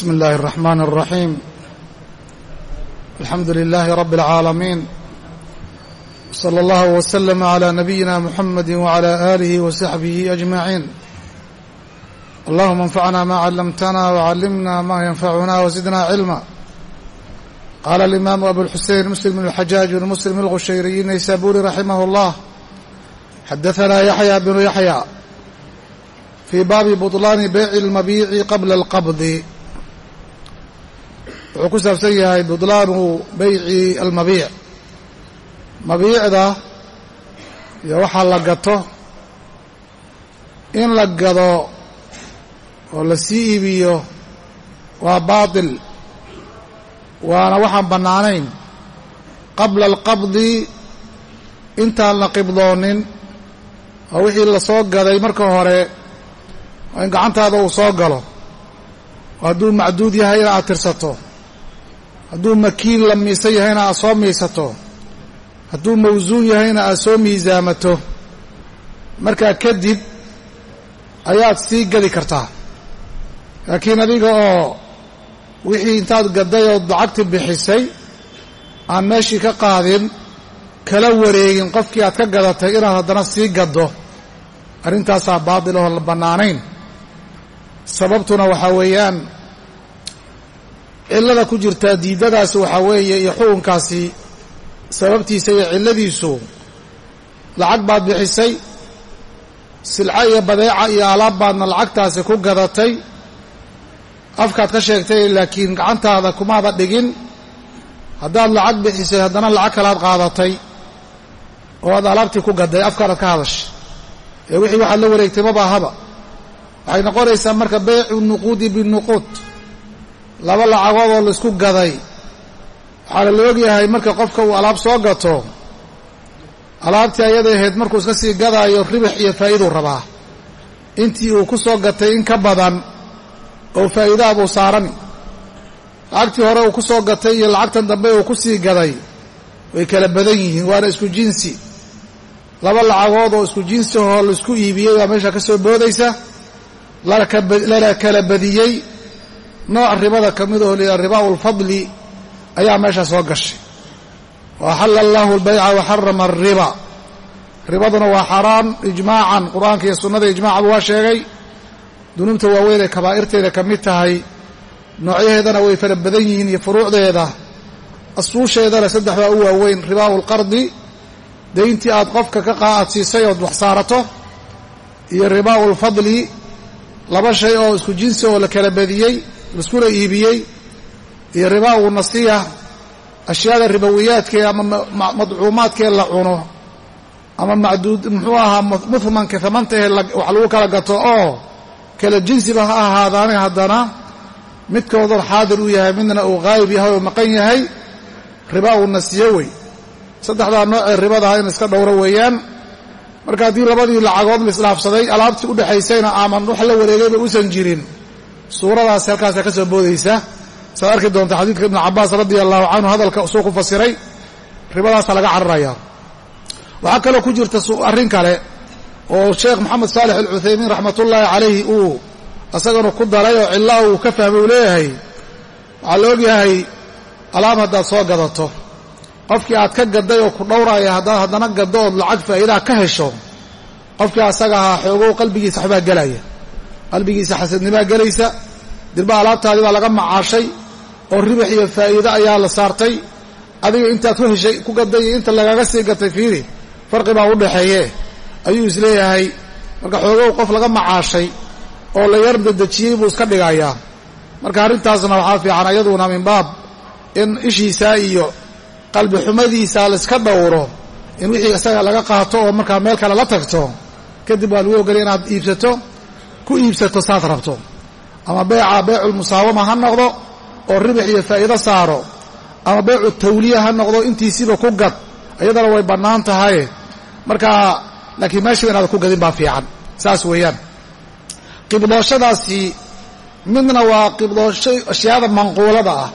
بسم الله الرحمن الرحيم الحمد لله رب العالمين صلى الله وسلم على نبينا محمد وعلى آله وصحبه أجمعين اللهم انفعنا ما علمتنا وعلمنا ما ينفعنا وزدنا علما قال الإمام أبو الحسين مسلم بن الحجاج بن مسلم الغشيري النيسابوري رحمه الله حدثنا يحيى بن يحيى في baabi buطlaani beyci اlmabiici qabla اlqabdi wuxuu ku saabsan yahay buطlaanu beyci almabiic. Mabiicda iyo waxaa la gato in la gado oo la sii iibiyo waa baaطil waana waxaan bannaanayn qabla alqabdi intaan la qibdoonin oo wixii la soo gaday marka hore waa in gacantaada uu soo galo. Hadduu macduud yahayna aad tirsato hadduu makiin la miisan yahayna aad soo miisato. Hadduu mawsuun yahayna aad soo miisaamato. Markaa kadib ayaad sii gadi kartaa. Laakiin adiga oo wixii intaad gadday oo lacagti bixisay aan meeshii ka qaadin kala wareegin qofkii aad ka gadatay inaad haddana sii gaddo. Arrintaasaa baatil oo la bannaanayn. Sababtuna waxaa weeyaan cillada ku jirtaa diiddadaasi waxaa weeye iyo xukunkaasi sababtiisa iyo cilladiisu lacag baad bixisay silco iyo badeeca iyo alaab baadna lacagtaasi ku gadatay. Afkaad ka sheegtay laakiin gacantaada kumaada dhigin haddaad lacag bixisay haddana lacag kalaad qaadatay oo aad alaabtii ku gadday afkaadaad ka hadashay. Ee wixii waxaad la wareegtay maba ahaba waxay noqonaysaa marka beycu nuquudi binuquud laba lacagood oo la isku gaday. Waxaana la ogyahay marka qofka uu alaab soo gato alaabtii ayaday ahayd markuu iska sii gadaayo ribax iyo faa'iiduu rabaa. Intii uu ku soo gatay in ka badan oo faa'iidaha buu saarani lacagtii hore uu ku soo gatay iyo lacagtan dambe uu ku sii gaday way kala badan yihiin waana isku jinsi. Laba lacagood oo isku jinsihoo la isku iibiyey baa meesha ka soo boodaysa lana kala badiyey nooc ribada ka mid oo la ribaau lfadli ayaa meesha soo gashay. Wa axalla allahu albayca wa xarama alriba ribaduna waa xaaraan ijmaacan. Qur'aanka iyo sunnada ijmaacaba waa sheegay. Dunuubta waaweyn ee kabaa'irteeda ka mid tahay noocyaheedana way fara badan yihiin iyo furuucdeeda. Asuusheedana saddex baa u waaweyn ribaau lqardi. Dayntii aad qofka ka aad siisay ood wax iyo ribaau lfadli laba shay oo isku jinsi oo la kala badiyey laiskuna iibiyey iyo ribaau nasiya ashyaada ribowiyaadkee ama madcuumaadkee la cuno ama macduud muxuu ahaa muhmanka tamantahe wax lagu kala gato oo kala jinsiba ha ahaadaane haddana midkoodan xaadir uu yahay midna uu qaayib yahay oo maqan yahay ribaau nasiyo wey. Saddexdaa noocee ribadaha in iska dhowro weeyaan. Marka haddii labadii lacagood la isdhaafsaday alaabtii u dhexaysayna aaman wax la wareegayba usan jirin suuradaasi halkaasa ka soo boodaysa. Saad arki doonta xadiidka ibnu cabbaas radia allahu canhu hadalka suu ku fasiray ribadaasa laga cararaya. Waxaa kaloo ku jirta arrin kale oo sheekh moxamed saalix alcuthaymiin raxmatullaahi calayhi uu isagana ku daray oo cillaa uu ka fahmay uu leeyahay. Waxaa la ogyahay alaab haddaad soo gadato. Qofkii aad ka gadday oo ku dhowraaya haddaad haddana gaddo ood lacag faa'iidaha ka hesho qofkii asaga ahaa xoogow qalbigiisa waxbaa gelaya qalbigiisa xasadnimaa gelaysa dirba alaabtaadii baa laga macaashay oo ribax iyo faa'iide ayaa la saartay. Adiga intaad ku heshay ku gadday iyo inta lagaga sii gatay fiiri farqi baa u dhaxeeye ayuu is leeyahay marka xoogow qof laga macaashay oo la yar dedejiyey buu iska dhigayaa. Marka arrintaasna waxaa fiican iyaduna min baab in ishiisaa iyo qalbi xumadiisa layska dhowro in wixii isaga laga qaato oo markaa meel kale la tagto. Kadib waa lagu ogolay inaad iibsato ku iibsato saad rabto. Ama beeca beyculmusaawama ha noqdo oo ribax iyo faa'iido saaro ama beycu tawliya ha noqdo intiisiba ku gad iyadana way bannaan tahay. Markaa laakiin meeshiba inaada ku gadin baa fiican. Saas weeyaan. Qibdooshadaasi midna waa qibdoosho ashyaada manquulada ah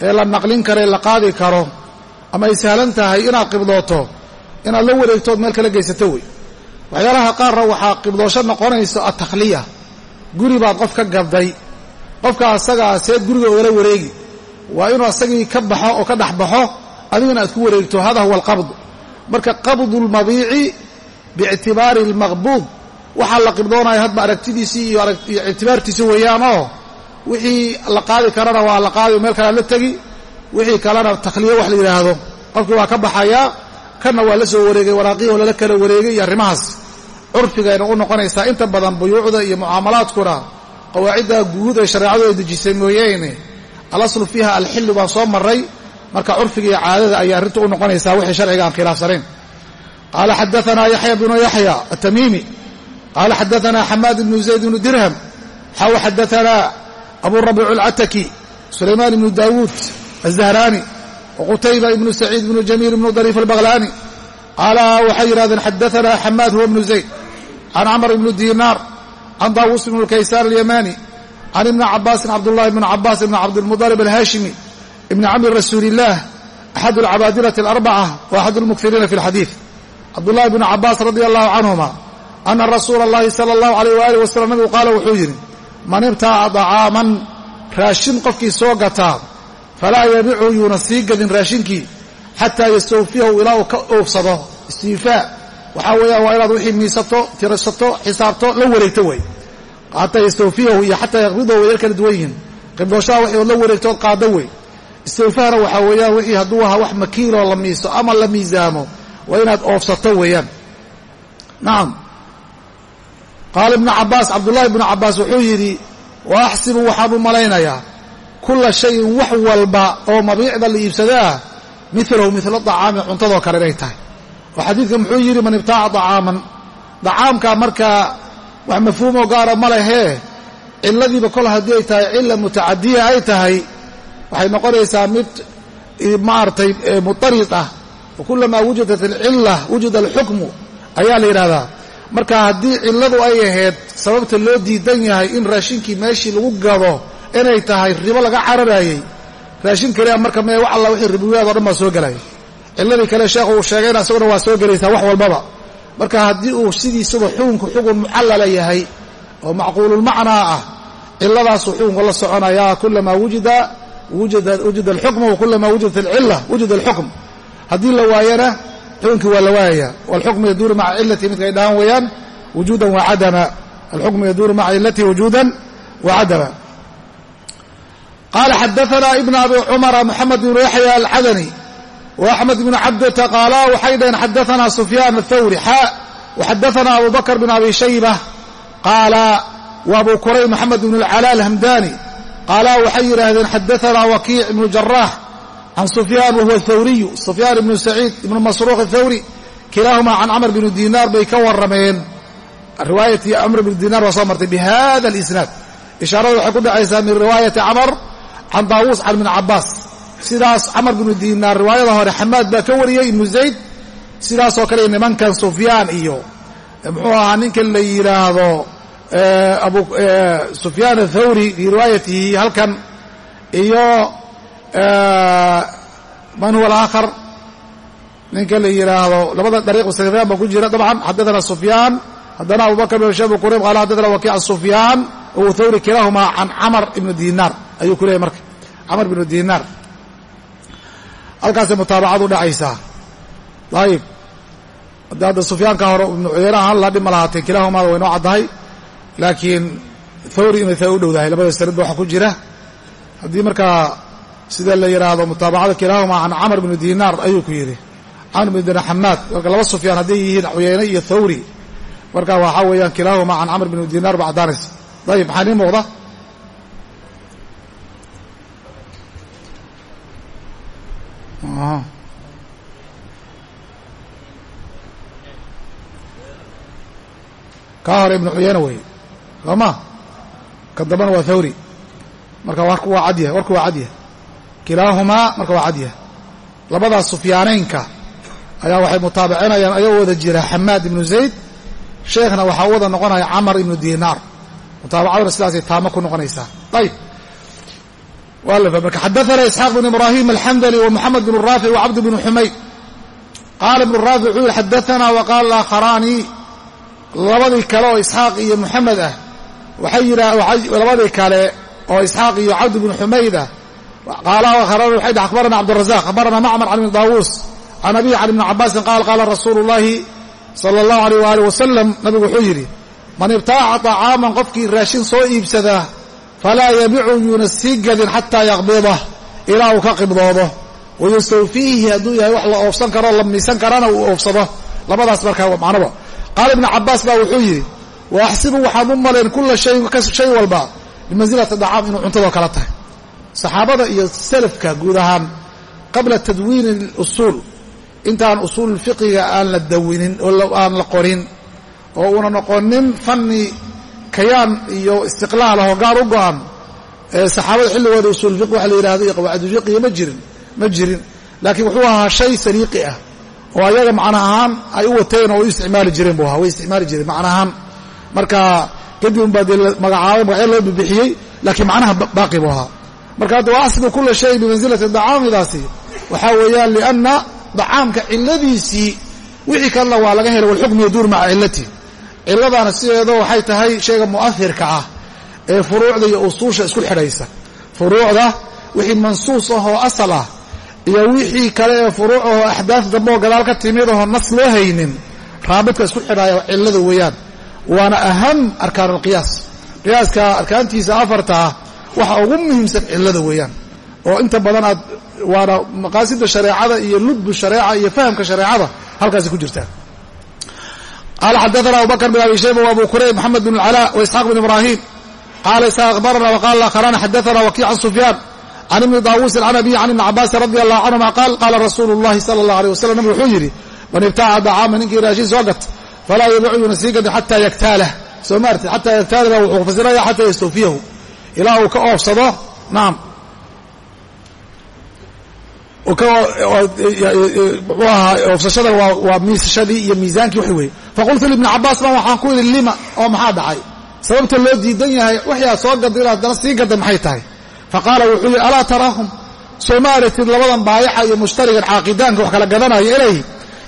ee la naqlin karo ee la qaadi karo ama ay sahlan tahay inaad qibdooto inaad la wareegtood meel kala geysato wey waxyaalaha qaarna waxaa qibdoosho noqonayso atakhliya guri baad qof ka gadday qofka asagaa seed guriga ogala wareegi. Waa inuu asagii ka baxo oo ka dhex baxo adigana aad ku wareegto. Hada huwa alqabd. Marka qabdu lmabiici biictibaari almaqbuud. Waxaa la qibdoonaya hadba aragtidiisii iyo ictibaartiisi weeyaanoo wixii la qaadi karana waa la qaadi meel kalea la tegi. Wixii kalena takhliyo wax la yidhaahdo qofkii waa ka baxayaa kanna waa la soo wareegay waraaqihi oo lala kala wareegay iyo arrimahaas curfigayna u noqonaysaa inta badan buyuucda iyo mucaamalaadkuna qawaacidda guud ee shareecadu ay dejisay mooyeene alaslu fiiha alxillu baan soo marray marka curfiga iyo caadada ayay arrintu u noqonaysaa wixii sharciga aan khilaafsanayn qaala xadaanaa yaxya bnu yaxya atamiimi qaala xadaanaa xamaad bnu zayd bnu dirham xaw xadaanaa abu rabiic alcataki sulaymaan ibnu daawuud azahraani waqutayba ibnu saciid ibnu jamiil ibnu dariif albaghlaani qaala waxay yidhahdeen xadaanaa xamaad huwa ibnu zayd can camr ibnu dinaar can daawuus ibnu kaysaan alyamani can ibni cabaasin cabdullahi ibni cabaas ibni cabdilmudalib alhaashimi ibni camri rasuuli illaah axad alcabaadilati alarbaca wa axad almukiriina fi alxadiid cabdullahi bnu cabaas radia allahu canhuma ana rasuula allahi sala allahu alayh waaalih wasalam nabigu qaala wuxuu yidhi man ibtaaca dacaaman raashin qofkii soo gataa falaa yabichu yuuna sii gadin raashinkii xataa yastawfiyahu ilaa uu ka oofsado istiifaa waxaa weeyaan waa inaad wixii miisato tirasato xisaabto la wareegto wey xataa yastawfiyahu iyo xataa yaqbidahu way kala duwan yihiin. Qibdooshaha wixii ood la wareegto ood wey istawfahna waxaa weeyaan wixii hadduu ahaa wax makiiloo la miiso ama la miisaamo waa inaad oofsato weeyaan. Nacam qaala ibnu cabaas cabdullaahi ibnu cabaas wuxuu yidhi wa axsibu waxaan u malaynayaa kulla shayin wax walba oo mabiicda la iibsada ah milahu mila dacaami cuntadoo kale inay tahay oo xadiidka muxuu yidhi man ibtaaca dacaaman. Dacaamka markaa wax mafhuumoo gaara ma lehee cilladiiba kol haddii ay tahay cilla mutacadiya ay tahay waxay noqonaysaa mid maaragtay mutarid ah. Wa kulamaa wujidat alcilla wujida alxukmu ayaa la yidhahdaa marka haddii cilladu ay ahayd sababta loo diidan yahay in raashinkii meeshii lagu gado inay tahay ribo laga cararayey raashin kale marka mee wax alla wixii ribowiyaad o dhan baa soo gelaya cilladii kale sheekhu uu sheegayna isaguna waa soo gelaysaa wax walbaba. Marka haddii uu sidiisuba xukunku xugun mucallala yahay oo macquululmacnaa ah ciladaasuu xukunka la soconayaa kulamaa wujida wujida alxukmu wa kulamaa wujidat alcilla wujida alxukm. Haddii la waayana xukunkii waa la waayaya. Walxukmu yaduuru maca cilati midka ay dhahaan weeyaan wujuudan wa cadama. Alxukmu yaduuru maca cilatihi wujuudan wa cadama. Qaala xadaanaa ibn abi cumara moxamed ibnu yaxya alcadani axmed ibnu cabdata qaala waxay dhaheen xadaanaa sufyaan athawri xaa waxadaanaa abu bakr bn abi shayba qaala abu kuray moxamed ibn alcala alhamdani. Qaala waxay yidhaahdeen xadaanaa wakiic ibnu jaraax can sufyaan wahuwa athawriyu sufyaan ibnu saciid ibnu masruuq athawri kilaahumaa can camr bnu dinaar bay ka warrameen. Riwaayatii camr bnu dinaar waa soo martay bihada alisnaad. Ishaarada waxay ku dhacaysaa min riwaayati camr can daawuus can ibn cabaas sidaas camar bnu dinaar riwaayada hore xamaad baa ka wariyey ibnu zayd sidaasoo kale nimankan sufyaan iyo muxuu ahaa ninkan la yidhaahdo abu sufyaan athawri fii riwaayatihi halkan iyo man huwa alaakhar ninka la yidhaahdo labada dariiq sufyaan baa ku jira dabcan xadaana sufyaan haddana abubakr bn shabu qurayb qaala xadaana wakiic sufyaan abu thawri kilaahumaa can camar ibnu dinaar ayuu ku leeyay marka camar bnu dinaar halkaasay mutaabacadu dhacaysaa ayib haddii hadda sufyaanka hore ibnu cuyeyne ahaan la dhib ma lahaateen kilaahumaada way noo caddahay laakiin thawri inay u dhowdahay labada sanad ba waxa ku jira. Haddii markaa sida la yidhaahdo mutaabacada kilaahumaa can camar bnu dinaar ayuu ku yidhi. Camr bnu dinaar xamaad marka laba sufyaan hadday yihiin cuyeyne iyo thawri marka waxaa weeyaan kilaahumaa can camr bnu dinaar ba caddaanaysa. Ayib maxaa nii muuqda kaa hore ibnu cuyeyne wey sooma ka dambana waa thawri. Marka warku waa cadyahay warku waa cadyahay kilaahumaa marka waa cadyahay labadaas sufyaaneynka ayaa waxay mutaabicinayaan ayagoo wada jira xamaad ibnu zayd. Sheekhna waxaa u wada noqonaya camar ibnu dinaar. Mutaabacaduna sidaasay taamo ku noqonaysaa. Ayib marka xadaana isxaaq bn ibrahim alxandli wmuxamed bn raafic wcabd bn xumayd qaala ibnu raafic labadii kale oo isxaaq iyo muxamed ah labadii kale oo isxaaq iyo cabd bnu xumayda qaala waxay dheh akhbarana cabdurazaq akhbarana macmar can ibni daawuus can abihi can ibni cabaasin qaal qaala rasuulu llahi sala allahu aleyh waali wasalam nabigu wuxuu yidhi man ibtaaca طacaaman qofkii raashin soo iibsadaa falaa yabicu yuuna sii gadin xataa yaqbidah ilaa uu ka qibdoodo. Wayustawfiihi hadduu yahay wax la oofsan karo la miisan karana uu oofsado. Labadaas markaa macnuba qaala ibnu cabaas baa wuxuu yidhi wa axsibu waxaan u malayn kula shay walba bimansilati dacaam inuu cuntadoo kala tahay saxaabada iyo salafka guud ahaan qabla tadwiini usuul intaan usuul fiqiga aan la dawinin oo aan la qorin oo una noqonin fanni kayaan iyo istiqlaal ahoo gaar u go'an saxaabada xilligooda usuul fiqi waxa la yidhahdo iyo qawaacid fiqiga ma jirin ma jirin laakiin wuxuu ahaa shay sariiqi ah oo ayaga macna ahaan ay u wateen oo u isticmaali jireen buu ahaa. Way isticmaali jireen macna ahaan. Marka kadib unbaa dee magacaabo magacyo loo bibixiyey laakiin macnaha baaqi buu ahaa. Marka hadda waa aslu kula shay bimansilati dacaamidaasi. Waxaa weeyaan lianna dacaamka ciladiisii wixii kalena waa laga helay walxukmu yaduur maca cilati ciladaana sideeda waxay tahay shayga mu'ahirka ah ee furuucda iyo usuusha isku xidhaysa. Furuucda wixii mansuus ah oo asal ah iyo wixii kale ee furuuc ahoo axdaaf dambe oo gadaal ka timid ahoo nas loo haynin raabidka isku xidhaaya cillada weeyaan. Waana aham arkaan alqiyaas. Qiyaaska arkaantiisa afarta ah waxa ugu muhiimsan cillada weeyaan. Oo inta badan aad waana maqaasida shareecada iyo ludbu shareeca iyo fahamka shareecada halkaasi ku jirtaan qaala xadaana abubakr bin abi shayba wabu kurayb moxamed bin alcalaa waisxaaq bin ibraahim. Qaala isxaaq akhbarana waqala akharana xadaana wakiic can sufyaan can ibni daawuusin can abiyi can ibni cabaasin radi allahu canhuma qaal qaala rasuulu llahi sala allah alيh wasalam nabig wuxuu yidhi man ibtaca dacaama ninkii raashin soo gat falaa yabicu yuuna sii gadin xataa yaktaalah soo maartid xataa yaktaalah wuxuu fasiraya xataa yastawfiyahu ilaa uu ka oofsado naam muxuu ahaa oofsashadan waa miisashadii iyo miisaankii wax weeye faqultu libni cabaas baan waxaan ku yidhi lima oo maxaa dhacay sababta loo diidan yahay waxyaa soo gada inaad haddana sii gadda maxay tahay faqaala wuxuu yidhi alaa taraahum? Soo ma aragtid labadan baayaca iyo mushtarigan caaqidaanka wax kala gadanaya ilay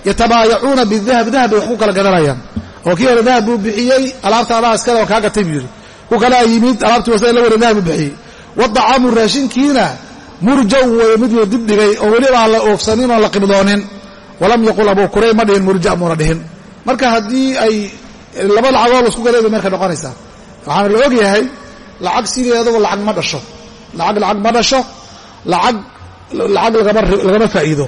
yatabaayacuuna bidahab dahab bay wax ku kala gadanayaan. Oo kii hore dahab buu bixiyey alaabta adaa iskale oo kaa gatay buu yidhi. Ku kalaa yimid alaabtii wasa la wara dahab buu bixiyey. Wadacaamu raashinkiina murjaw weeye mid la dibdhigay oo weliba la oofsanin oon la qibdoonin. Walam yaqul abuu kurayb ma dhihin murja muuna dhihin. Marka haddii ay laba lacagood la isku gaday bay marka noqonaysaa. Waxaana la og yahay lacag sideedaba lacag ma dhasho lacag lacag ma dhasho lacag lacag lagama faa'iido.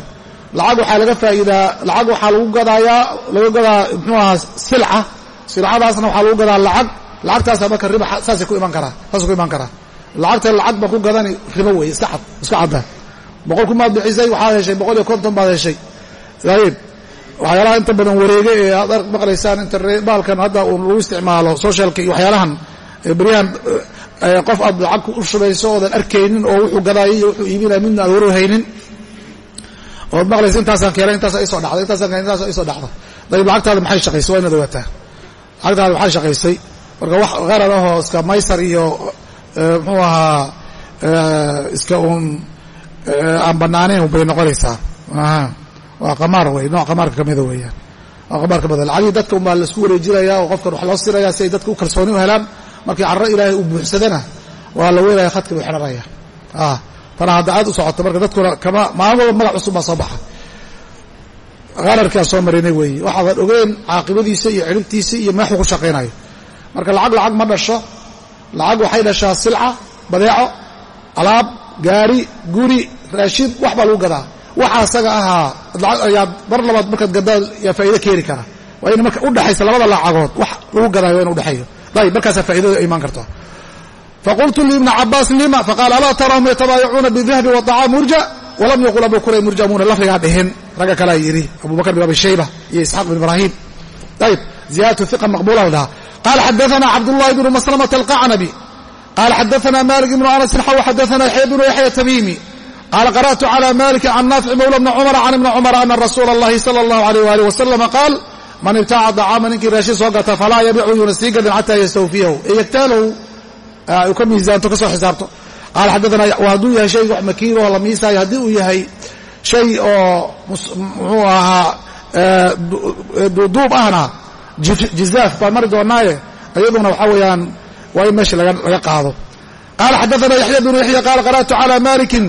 Lacag waxaa laga faa'iidaa lacag waxaa lagu gadaayaa laga gadaa muxuu ahaa silca. Silcadaasna waxaa lagu gadaa lacag. Lacagtaasa marka riba saasay ku iman karaa saasay ku iman karaa lacagta lacag baa ku gadani ribo weeye iska cad iska cadda. Boqol kumaad bixisay waxaad heshay boqol iyo konton baad heshay. Ayib waxyaalaha inta badan wareege ee aad maqlaysaan internet baalkan hadda uu lagu isticmaalo socialka iyo waxyaalahan beryahan qof aad lacag u shubayso oodan arkaynin oo wuxuu gadaayo iyo wuxuu iibinaya midna aad waru haynin ood maqlaysa intaasaan keenay intaasa isoo dhacday intaasaan keenay intaasa isoo dhacda dayib lacagtaada maxay shaqaysay? Waa inaad ogaataa lacagtaada maxay shaqaysay? Marka wax qarar ahoo iska maysar iyo muxuu ahaa iska uun aan banaanayn bay noqonaysaa. Waa qamaar wey nooc qamaarka kamida weeyaan. Waa qamaar kamida lacagihii dadka unbaa la isku wareejinaya oo qofkan wax loo siraya si ay dadka u kalsooni u helaan markii carro ilaahay uu buuxsadana waa la weelaya khadka buu xidhanaya tana hadda aad u socoto marka dadkuna kama walba magac cusub baa soo baxa. Qararkii aan soo marinay weeye waxaadan ogeen caaqibadiisa iyo ciribtiisa iyo meexuu ku shaqaynayo marka lacag lacag ma dhasho. Lacag waxay dhashaa silca badeeco alaab gaari guri raashin wax baa lagu gadaa. Waxa asaga ahaa ayaad mar labaad markaad gadaa yaa faa'ido keeni kara. Waa in marka udhexaysa labada lacagood wax lagu gadaayo waa in udhexeeyo dayib markaasaa faaidada imaan karta faqultu liibni cabaas lima faqaala alaa tarahum yatabaayacuuna bidahabi wadacaam murja walam yaqul abu kuray murjamuuna lafrigaa dhihin ragga kalea yidhi abubakr bin abi shayba iyo isxaaq bin ibraahim ayib ziyadatu iqa maqbula la dhahaa qala xadaana cabdullahi bnu maslamata alqacnabi qala xadaana malik ibnu anasin xaw xadaana yaxya bnu yaxya tamimi qala qara'tu cala maliki can naafic mawla bni cumara can ibni cumara ana rasuula allahi sala allahu alayh waalih wasalama qaal man ibtaca dacaama ninkii raashin soo gata falaa yabicu yuuna sii gadin xataa yastawfiyahu. Ee yaktaalahu u ka miisaanto ka soo xisaabto. Qaala xadaana hadduu yahay shay wax makiin oo la miisaayo haddii uu yahay shay oo muxuu ahaa duuduub ahna jizaaf baan mari doonaaye iyaduna waxaa weeyaan waa in meesha laga qaado. Qaala xadaana yaxya bnu yaxya qaala qara'tu cala malikin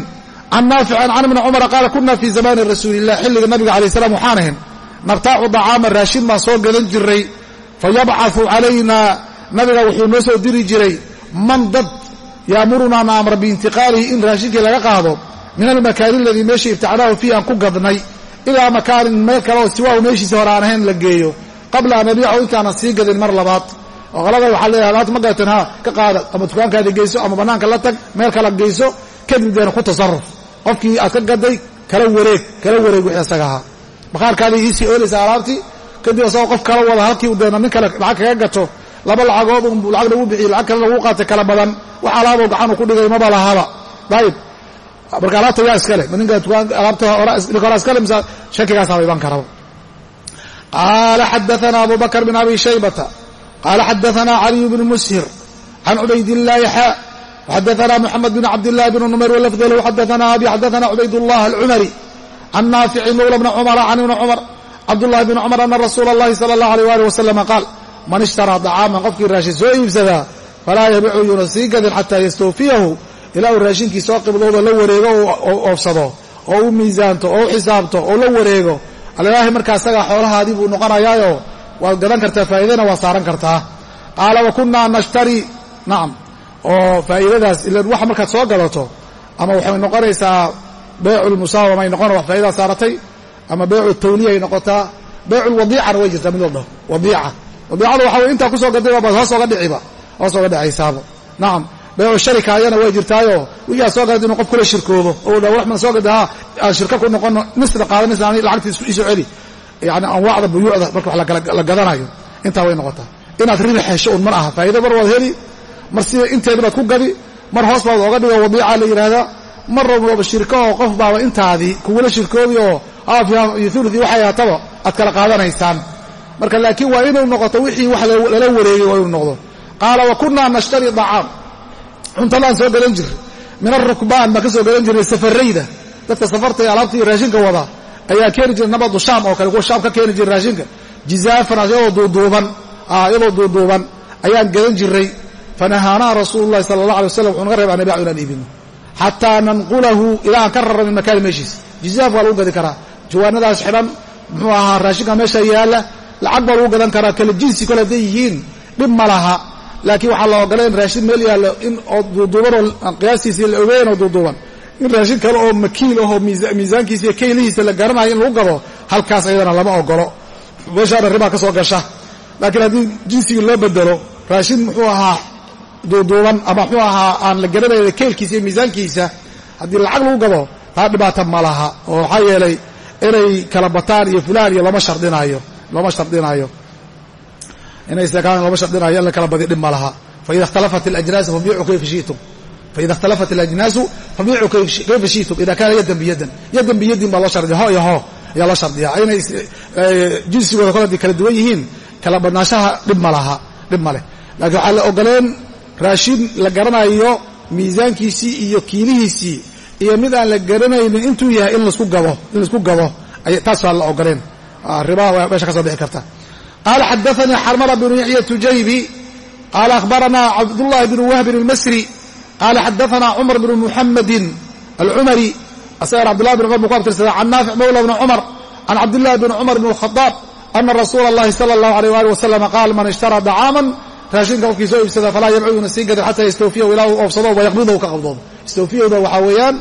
can naaficin can ibni cumara qaala kuna fii zamaani rasuuli illah xilliga nabiga alay salam waxaan ahayn nabtaacu dacaama raashin baan soo gadan jiray fayabcaثu calayna nabiga wuxuu noo soo diri jiray man dad yaamurunaa na amra biintiqaalihi in raashinkii laga qaado min almakaani aladii meeshii ibtacnaahu fiih aan ku gadnay ilaa makaanin meel kale oo siwaahu meeshiisa hore aan ahayn la geeyo qabla an nabiicahu intaanan sii gadin mar labaad. Oo qalada waxaa leeyahay maanta ma gadateen ha ka qaada ama dukaankaada geyso ama bannaanka la tag meel kala geyso kadib deena ku tasarruf. Qofkii aad ka gaday kala wareeg kala wareeg wixii isaga ahaa bakhaarkaadii iisii oolaysa alaabtii kadib asagoo qof kala wada halkii deena nin kale lacag kaga gato laba lacagood unbu lacag lagu bixiyo lacag kale lagu qaatay kala badan wax alaaboo gacanuu ku dhigay maba lahaba. Dayib marka alaabta yaa iskale ma ninka alaabta ninka hora iskale mise shakigaasaaba iman karaba. Qaala xadaana abu bakr bn abi shaybata qaala xadaana caliy bn mushir can cubaydillaahi xa xadaana moxamed bn cabdillahi bn numayr walafdi lahu xadaana abi xadaana cubaydullah alcumari can naafici mawla bna cumara can ibni cumar cabdullahi bni cumar ana rasuula allahi sala allah aleyh waalih wasalam qaal man ishtaraa dacaaman qofkii raashin soo iibsadaa falaa yabicu yuuna sii gadin xataa yastawfiyahu ilaa uu raashinkii soo qibdoodo la wareego oo oofsado oo u miisaanto oo u xisaabto oo la wareego alilaahi markaa isagaa xoolahaadii buu noqonayaayo waad gadan kartaa faa'iidana waa saaran kartaa qaala wa kunnaa nashtari nacam oo faa'iidadaas ilan waxa markaad soo gadato ama waxay noqonaysaa beycu lmusaawamay noqona wax faa'idaa saaratay ama beycu tawliyay noqotaa beycu lwadiicana way jirtaa mid walba wadiica. Wadiicada waxa weye intaa ku soo gaday baad hoos oga dhiciba hoos oga dhicaysaaba nacam beycu sharika ayana way jirtaayo. Wixii aad soo gadad inuu qof kula shirkoobo. Oo dha waxman soo gada ha aan shirka ku noqono nisna qaadanaysa ani lacagtii isoo celi. Yani anwaacda buyuucda marka wax la gadanayo intaa way noqotaa. Inaad ribi xesho un mar aha faa'ido mar waad heli. Mar sida inteedi baad ku gadi mar hoos baad oga dhigo wadiica la yidhaahdaa mar rababa shirko oo qof baaba intaadii kugula shirkoobi oo iyo thuluthii waxay ahataba aad kala qaadanaysaan. Marka laakiin waa inuu noqoto wixii wax lala wareegay waa inuu noqdo. Qaala wa kunnaa nashtari dacaam cuntadaan soo gadan jiray min arukbaan baan ka soo gadan jirnay safarayda dadka safarta ee alaabta iyo raashinka wada ayaa keeni jiray nabadu shaam oo kale. Kuwa shaam ka keeni jiray raashinka. Jizaafan iyadoo duuduuban. Iyadoo duuduuban. Ayaan gadan jiray. Fanahaanaa rasuulu llahi sala allah alay waslam wuxuu naga reeba an nabiacu inaan iibino xataa nanqulahu ilaa aan ka rarra min makaani meeshiisa jizaaf waa lagu gadi karaa jawaanadaas xidhan muxuu ahaa raashinka meesha yaalla lacag baa lagu gadan karaa kala jinsi kole hadday yihiin dhib ma laha laakiin waxaa la ogoleen raashin meel yaallo in oo duuduubanoo qiyaastiisii la ogeyn oo duuduuban in raashin kale oo makiil ahoo miisaankiisa iyo kaylihiisa la garanayo in lagu gado halkaas ayadana lama ogolo meeshaana ribaa ka soo gasha laakiin haddii jinsigii loo bedelo raashin muxuu ahaa duuduuban ama muxuu ahaa aan la garanayna kaylkiisa iyo miisaankiisa haddii lacag lagu gado taa dhibaata ma laha oo waxaa yeelay inay kala bataan iyo fulaan iyo lama shardinaayo looma shardinaayo. Inay islakaan looma shardinayo in la kala badiyo dhib ma laha. Faida ikhtalafat alajnaasu fabiicuu kayfa shi'tum. Faida ikhtalafat alajnaasu fabiicuu kayfa shi'tum. Ida kaana yadan biyadan yadan biyadin baa loo shardiya ho iyo ho ayaa loo shardiyaa. Inay jinsigooda kol haddii kala duwan yihiin kala badnaanshaha dhib ma laha dhib ma leh. Laakiin waxaa la ogoleen raashin la garanayo miisaankiisii iyo kiilihiisii iyo mid aan la garanaynin intuu yahay in lasku gado in la isku gado taas waa la ogoleen. Riba meesha ka soo bixi karta. Qaala xadaanii xarmala bnu yaxya tujaybi qaala akhbaranaa cabdullahi bnu wahbin almasri qaala xadaanaa cumar bnu muxamedin alcumari asagana cabdullahi bn cumar ku abtirsada can naafic mawla bni cumar can cabdillahi bni cumar bn khadaab ana rasuula allahi sala allahu aleyh waali wasalama qaal man ishtaraa dacaaman raashinka qofkii soo iibsada falaa yabcuuna sii gadan xataa yastawfiyahu ilaa oofsado wayaqbidahu ka qabdoodo. Istawfiyahuna waxaa weeyaan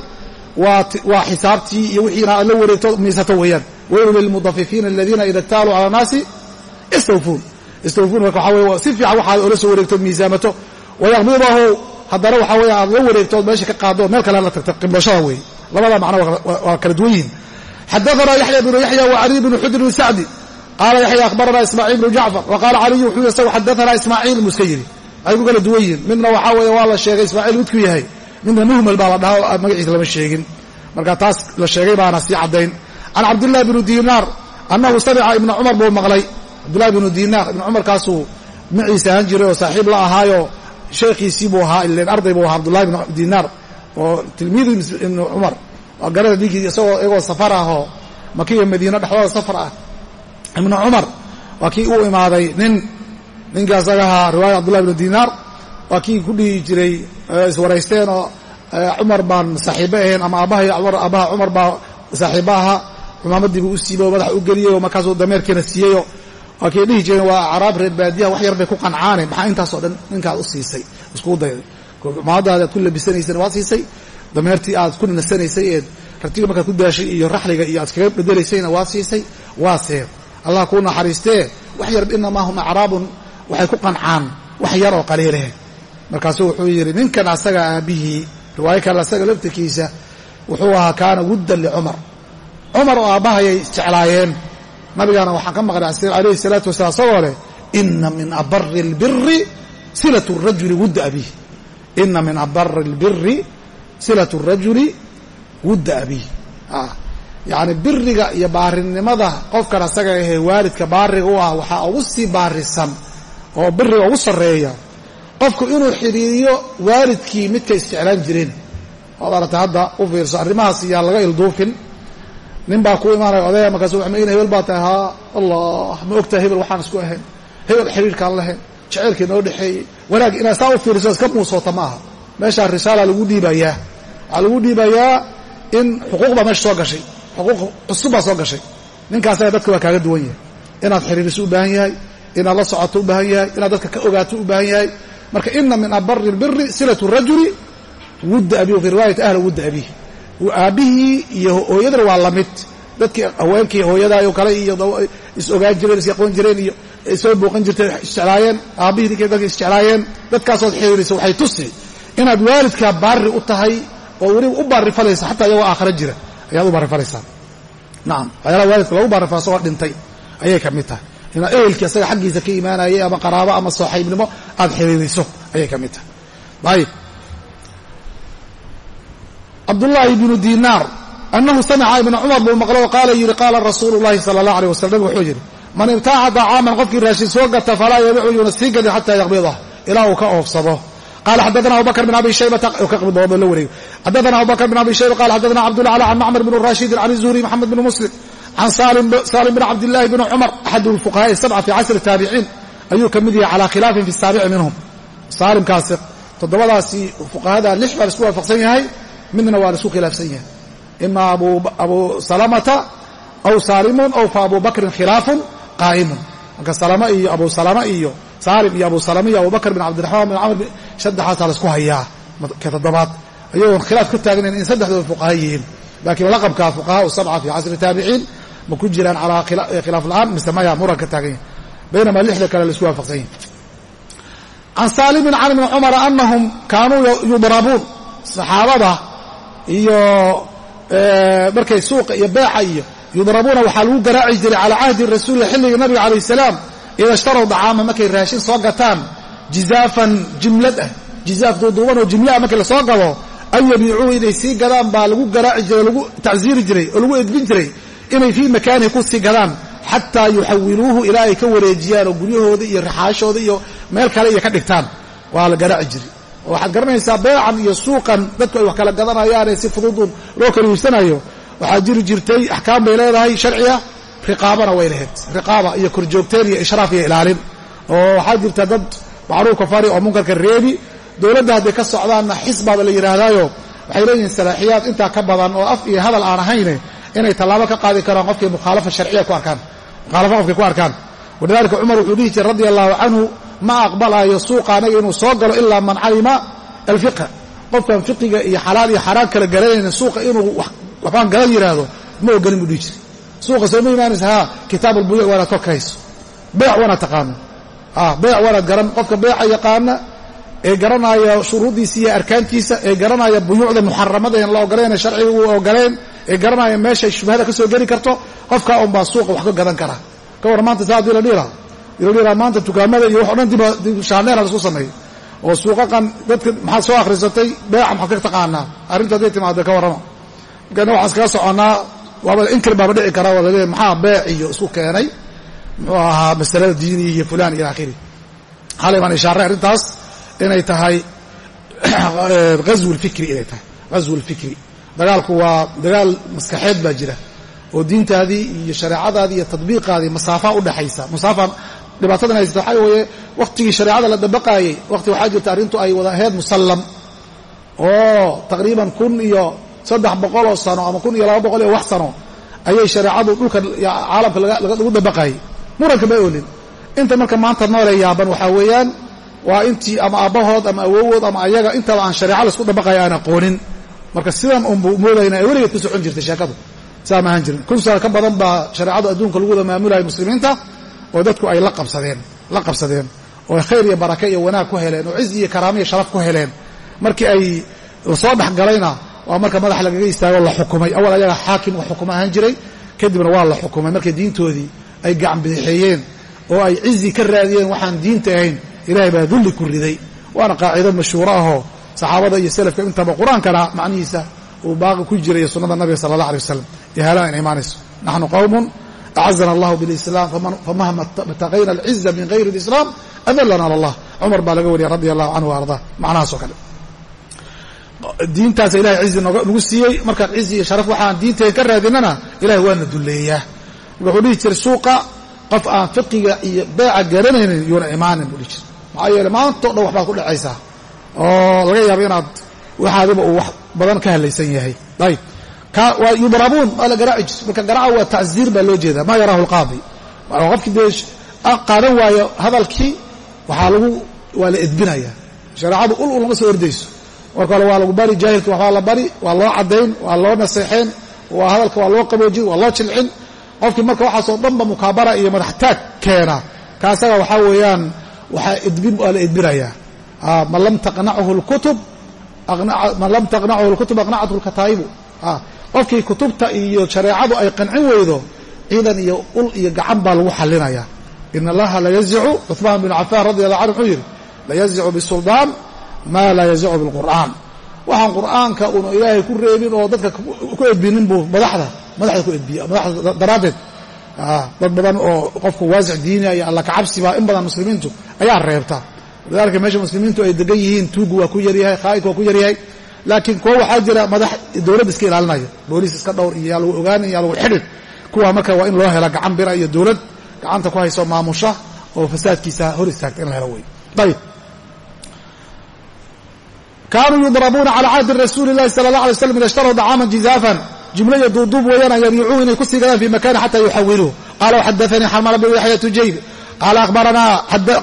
waa xisaabtii iyo wixiina aad la wareegto miisato weeyaan. Weylu lilmudafifiina aladiina ida ktaaluu cala annaasi istawfuun. Istawfuun marka waxaa weye si fiican waxaad oola soo wareegto miisaamato. Wayaqbidahu haddana waxaa weeye aad la wareegto meesha ka qaado meel kale la tagta qiblashada weeye. Labada macno waa kala duwan yihiin. Xadaanaa yaxya bnu yaxya wa caliy bnu xujr bn sacdi qaala yaxya akhbaranaa ismaaciil bnu jacfar wa qaala caliyu wuxuu isagu xadaanaa ismaaciil muska yidhi waxay ku kala duwan yihiin midna waxaa weeye waa la sheegay ismaaciil midku yahay midna muhmal baa la dhaha magaciisa lama sheegin marka taas la sheegay baana sii caddayn can cabdillahi bni dinaar annahu samica ibna cumar buu maqlay cabdillahi bnu dinaar ibna cumarkaasuu maciisa ahaan jiray oo saaxiib la ahaayo sheekhiisii buu ahaa ilen arday buu ahaa cabdullahi bn dinaar oo tilmiidu ibnu cumar garada ninkii isagoo iyagoo safar ah oo makiya madiina dhexdooda safar ah ibnu cumar waa kii uu imaaday nin ninkii asagahaa riwaaya cabdullahi bnu dinaar waa kii ku dhihi jiray iswaraysteen oo cumar baan saaxiibo ahayn ama aabbahay aabbaha cumar baa saaxiibo ahaa cumaamadiibuu u siibay oo madaxa u geliyey markaasuu dameerkiina siiyeyoo waa kay dhihi jireen waa acraab reer baadiyaha wax yar ku qancaane maxaa intaasoo dhan ninkaad u siisay iskugu dayday cumaamadaadi aad ku labisanayseen waad siisay dameertii aad ku nasanaysay eed ratiga markaad ku daashay iyo raxliga iyo aad kaga bedelaysayna waad siisay waa seer allah kuu naxariistee wax yar inamaa hum acraabun waxay ku qancaan wax yar oo qaliileh markaasuu wuxuu yidhi ninkan asaga aabihii riwaayo kale asaga laftirkiisa wuxuu ahaa kaana wuddan licumar cumar. Oo aabbahayay jeclaayeen nabigaana waxaan ka maqlay calayhi salaatu wasalaam asagoo leh ina min abari lbiri silat rajuli wudda abiih ina min abari lbiri silat rajuli wudda abiih ah yacni biriga iyo baarinimada qofkan asaga ahee waalidka baariga u ah waxaa ugu sii baarisan oo biriga ugu sarreeya. Qofku inuu xidhiiriyo waalidkii midka isjeclaan jireen waad aragtay hadda u fiirso arrimahaas yaa laga ilduufin. Nin baa ku imaanaya odaya markaasu wa mayna hebel baa tahay? Haa allah ma ogtahay hebel waxaan isku ahayn. Hebel xidhiirkaan lahayn. Jeceylkii noo dhexeeyey. Wanaag inaad saa u fiiriso iska muusoota ma aha. Meeshaa risaala lagu dhiibayaa. Waxaa lagu dhiibayaa in xuquuq meesha soo gashay xuquuq cusub baa soo gashay. Ninkaasaga dadka waa kaaga duwan yahay. Inaad xiriiriso u baahan yahay inaad la socoto u baahan yahay inaad dadka ka ogaato u baahan yahay. Marka ina min abari lbiri silat rajuli wudda abihi fi riwaayati ahla wudda abiih aabbihii iyo hooyadana waa la mid dadkii haweenkii hooyadaayoo kale iyo is ogaan jireen is aqoon jireen iyo soo booqan jirteen isjeclaayeen aabbihii ninkay dadka isjeclaayeen dadkaasood xiriirisa waxay tusi. Inaad waalidkaa baari u tahay oo weliba u baarifalaysa xataa iyagoo aakhara jira ayaad u baarifalaysaa nacam waxyaalaha waalidka lagu baarifala isagoo dhintay. Ayay ka mid tahay. Inaad ehelkii asaga xaggiisa ka imaanayay ama qaraabo ama saaxiibnimo aad xiriiriso. Ayay ka mid tahay. Ayib. Cabdullaahi bnu dinaar annahu samica ibna cumar buu maqlo oo qaala yidhi qaala rasuulu llahi sala allah alيh wasalam nabigu wuxuu yidhi man ibtaaca dacaaman qofkii raashin soo gata falaa yabicu yuuna sii gadin xataa yaqbidah ilaa uu ka oofsado qala xadana abubakr bn abi shaybata ka qibdoodo la wareego xadana abubakr bn abi shayba qala xadana cabdullah ala can macmar bn rashidin can zuhri maxamed bn muslim can salim bn cabdillahi bn cumar axad lfuqahaai sabca fi casri taabiciin ayuu ka mid yahay calaa khilaafin fi saabici minhum saalimkaasi toddobadaasi fuqahada lix baa la isku waafaqsan yahay midna waa la isku khilaafsan yahay ima abu salamata aw saalimun aw fa abu bakrin khilaafun qaa'imun marka salama iyo abu salama iyo saalim iyo abu salama iyo abubakr bin cabdiraxmaan bin camr saddexaasaa la isku hayaa ka toddobaad ayagoon khilaaf ka taagnayn in saddexdooda fuqaha yihiin laakiin laqabka fuqahaa sabca fi casri taabiciin ma ku jiraan calaa khilaaf la'aan mise maya muran ka taagan yahi baynamaa lixda kale la isku waafaqsan yahi can saalimin can ibni cumara anahum kaanuu yudrabuun. Saxaabada iyo markay suuqa iyo beeca iyo yudrabuuna waxaa lagu garaaci jiray calaa cahdi rasuuli xilliga nabiga calayh salaam ida ishtarow dacaama markay raashin soo gataan jizaafan jimlad ah jizaaf duuduuban oo jimlaah markii la soo gado an yabiicuu inay sii gadaan baa lagu garaaci jiray lagu tacsiiri jiray oo lagu edbin jiray inay fii makaanihi ku sii gadaan xataa yuxawiluuhu ilaa ay ka wareejiyaan oo guryahooda iyo rixaashooda iyo meel kale iyo ka dhigtaan. Waa la garaaci jiray. Waxaad garanaysaa beecan iyo suuqan dadku ay wax kala gadanayaanee si fududun loo kala iibsanayo waxaa jiri jirtay axkaam bay leedahay sharciya riqaabana way lahayd riqaaba iyo korjoogteen iyo ishraaf iyo ilaalin. Oo waxaa jirta dad macruufka fari oo munkarka reebi dowladda hadday ka socdaanna xisbaaba la yidhaahdaayo waxay leeyihiin salaaxiyaad intaa ka badan oo af iyo hadal aan ahayne inay tallaabo ka qaadi karaan qofkii mukhaalafa sharciya ku arkaan mukhaalafa qofkay ku arkaan. Walidalika cumar wuxuu dhihi jiray radia allahu canhu ma aqbalaayo suuqa anaga inuu soo galo ilaa man calima alfiqha qofkan fiqiga iyo xalaal iyo xaaraan kala garanayna suuqa inuu waxbaan galan yidhaahdo ma ogolin buu dhihi jiray. Suuqa sooma imaanaysa haa kitaab albuyuuc waanaad kor ka hayso beec waanaad taqaano. Beec waanaad garan qofka beeca yaqaana ee garanaya shuruuddiisa iyo arkaantiisa ee garanaya buyuucda muxaramada en la ogolayna sharciga uu ogoleen ee garanaya meeshay shubhada ka soo geli karto qofkaa unbaa suuqa wax ka gadan kara. Ka war maanta saa haddii la dhiiraa la dhiiraa maanta dukaamada iyo wax o dhan dib shaandheera la isku sameeyo oo suuqaqan dadka maxaad soo akhrisatay? Beeca maxaad ka taqaanaa? Arrintu hadday timaado ka warrama markana waxaan iskaga soconnaa waaba inkir baaba dhici karaa waa laleeyahy maxaa beec iyo isku keenay? Muxuu ahaa masalada diini iyo fulan ila akhiri. Xalay baan ishaaray arrintaas inay tahay ghazwu lfikri inay tahay ghazwu lfikri dagaalku waa dagaal maskaxeed baa jira oo diintaadii iyo shareecadaadii iyo tadbiiqaadii masaafa udhexaysa masaafa dhibaatadan haysata waxaa weeye wakhtigii shareecada la dabaqaayey wakhti waxaa jirta arrintu ay wada ahayd musallam. Oo taqriiban kun iyo saddex boqoloo sano ama kun iyo laba boqol iyo wax sano ayay shareecadu dhulka caalamka lagu dabaqaayey muranka ma oolin. Inta marka maanta noole yaaban waxaa weeyaan waa intii ama aabbahood ama awowood ama ayaga intaba aan shareeca la isku dabaqaya aan aqoonin marka sidan unbu moodayna ay weligeed ku socon jirtay sheekadu. Saa ma ahaan jirin. Kun sano ka badan baa shareecadu adduunka lagu wada maamulaya muslimiinta oo dadku ay la qabsadeen la qabsadeen oo khayr iyo barake iyo wanaag ku heleen oo cizi iyo karaamo iyo sharaf ku heleen. Markii ay la soo dhexgalayna waa marka madax lagaga istaago la xukumay. Awal ayaga xaakim wax xukuma ahaan jiray kadibna waa la xukumay. Markay diintoodii ay gacan bidixeeyeen oo ay cizi ka raadiyeen waxaan diinta ahayn ilahay baa dulli ku riday. Waana qaacido mashhuuro ahoo saxaabada iyo selafka intaba qur'aankana macnihiisa uu baaqi ku jiray sunnada nabiga sala allah alay wasalam ihaalaan in imaanayso. Naxnu qowmun acazana allahu bilislam famahma btaqayna alciza min gayri اlislam adalana allah. Cumar baa laga wariyay radi allahu canhu ardaa macnahaas kale diintaasa ilahay cizi nagu siiyey. Markaan cizi iyo sharaf waxaan diinteen ka raadinana ilahay waana dulleeyaa. Wuxuu dhihi jiray suuqa qof aan fiqiga iyo beeca garanaynin yuuna imaanin buu dhihi jiray. Maxaa yeele maantao dhan waxbaad ku dhacaysaa. Oo laga yaabo inaad waxaadiba uu wax badan ka hadlaysan yahay. Ayb yudrabuun waa la garaaci jir marka garaaca waa tacziir baa loo jeedaa. Maa yaraahu alqaadi? Qofkii dee qaadan waayo hadalkii waxaa lagu waa la edbinaya shareecadu ul ul lama soo ordayso marka hore waa lagu bari jaahilka waxbaa la bari waa loo caddayn waa loo naseexeen waa hadalka waa loo qaboojin waa loo jilcin. Qofkii marka waxaasoo dhanba mukaabara iyo madaxtaag keena kaasaga waxaa weeyaan waxaa edbin waa la edbinayaa man lam taqnachu lkutub man lam taqnachu lkutub aqnacathu lkataa'ibu qofkii kutubta iyo shareecadu ay qancin weydo ciidan iyo ul iyo gacan baa lagu xalinaya in allaha layazicu cuثmaan bn cafaan radi allah canhu wuxuu yidhi layazicu bisuldaan maa laa yazicu bilqur'aan. Waxaan qur'aanka una ilaahay ku reebin oo dadka ku edbinin buu madaxda madaxda ku edbiya madaxda daraaddeed. Dad badan oo qofku waasic diiniya iyo alla kacabsiba in badan muslimiintu ayaa reebta. Walidaalika meesha muslimiintu ay degan yihiin tuugu waa ku yaryahay khaa'idku waa ku yaryahay laakiin kuwa waxaa jira madax dowladda iska ilaalinaya. Booliis iska dhowr iyo yaa lagu ogaanin yaa lagu xidhin kuwa marka waa in loo hela gacan bira iyo dowlad gacanta ku hayso maamusha oo fasaadkiisa hor istaagta in la helo wey ayb kaanuu yudrabuuna calaa cahdi rasuuli lahi sala la alay slam ida shtaruu dacaaman jizaafan jumlaya duuduub weeyaan an yabiicuuh inay ku sii gadaan fi makani xata yuxawiluu qaala xadanii xarmala bn yaxya tujayb qaala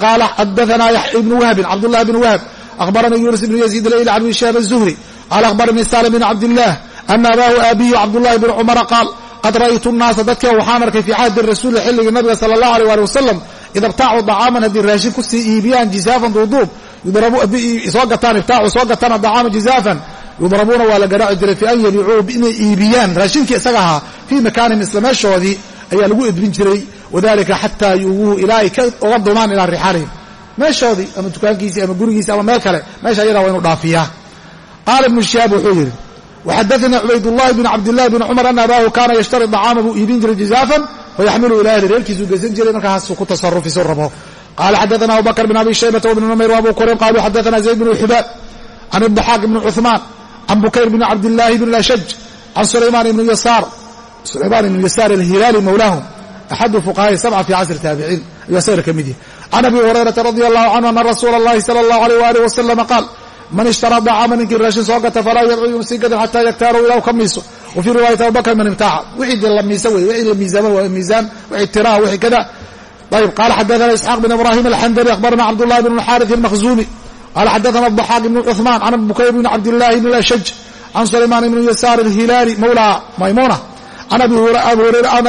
qaala xadaana ibnu wahbin cabdullahi bn wahb ahbaranii yuunus ibnu yaziid alayli can ibn shihaab azuhri qaala ahbaranii salim bn cabdillah ana abaahu aabiyu cabdullahi bn cumara qaal qad ra'ytu nnaasa dadka waxaan arkay fii cahdi rasuuli xilligii nabiga sala allahu aleh ali wasalam ida ibtaacuu dacaaman haddii raashin ku sii iibiyaan jisaafan duuduub soo gataan iftaacu soo gataan dacaama jizaafan yudrabuuna waa la garaaci jiray fi an yabiicuu inay iibiyaan raashinkii isaga ahaa fii makaanihim isla meeshoodii ayaa lagu edbin jiray wadalika xataa yuguuhu ilaa ay uga dumaan ilaa rixaalihim meeshoodii ama dukaankiisii ama gurigiisi ama meel kale meesha ayadaa waa inu dhaafiyaa qaala ibnu shihaab wuxuu yidhi waxadaanii cubaydullahi bn cabdillahi bn cumar ana abaahu kaana yashtari dacaama buu iibin jiray jizaafan fayaxmilu ila ahli reerkiisuu geysan jiray markaasuu ku tasarufisu rabo qala xadaثna abu bakr bn abi shaybata wbn numayr وabu kurayb qaluu xadaثna zayd bn xubaab can الضaxaaq bn cuثmaan can bukayr bn cabdالlahi bn ashaj can sulaymaan ibn yasaar sulaymaan ibn yasaar alhilaali mawlaahum axadu fuqahaai sabca fi casri taabiciin ayuu asagana ka mid yahay can abi hurayrata radi allahu canhu ana rasuula اllahi salى اllahu alيyh walih waslama qaal man ishtaraa dacaama ninkii raashin soo gata falaa yabcu yum sii gadan xata yaktaarahu ilah ka miiso wa fii riwaayati abubakr man ibtaaca wixii de la miisa wey wixii la miisaama waa miisaan wixii tiraa wixii kada ayb qala xadaana isxaaq bin ibrahim alxandari akhbarana cabdullahi bn xaari almakhzumi qala xadaana daxaaq ibn cuثmaan can bukayr bn cabdillahi bn ashaj can sulaymaan ibn yasaar alhilaali mawla maymuna an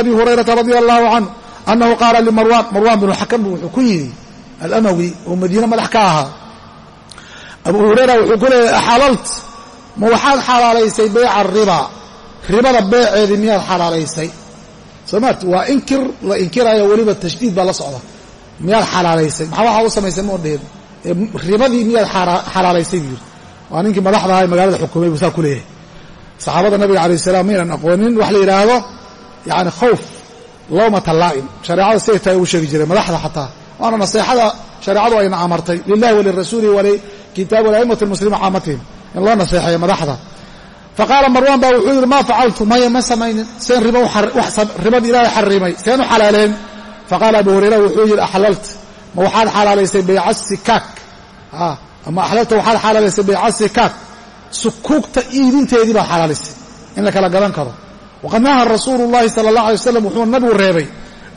abi hurayrata radia allahu canh anahu qaala limarwan marwan bnu xakam bu wuxuu ku yidhi alamawi oo madiine madax ka ahaa abu hurayra wuxuu ku leeyahy axalalt ma waxaad xalaalaysay beyca aribaa ribada beeceedii miyaad xalaalaysay soo maarti waa inkir la inkirayo weliba tashdiid baa la socda. Miyaad xalaalaysay? Maxaa waxaa u samaysay moo dheheen ribadii miyaad xalaalaysay buu yidhi. Waa ninkii madaxda aha magaalada xukumay buu saa ku leeyahay. Saxaabada nabiga alayh salaam maynan aqoonin. Wax la yidhaahdo yani khawf lowmata laa'im shareecada siday tahay ugu sheegi jiray madaxda xataa. Waana naseexada shareecadu ayna amartay. Lilahi walirasuuli walikitaab waliaimati lmuslimiin caamatihim. In loo naseexeeyo madaxda faqaala marwan baa wuxuu yidhi maa facaltu maya ma samaynin seen ribada ilaahay xarimay seen u xalaaleen faqaala abu hurayra wuxuu yidhi axlalta ma waxaad xalaalaysay bayca sikaak ama axlalta waxaad xalaalaysay bayca sikaak sukuugta iibinteedii baad xalaalaysay in la kala gadan karo waqad naha rasuulu llahi sala allah alay wasalam wuxuu nabigu reebay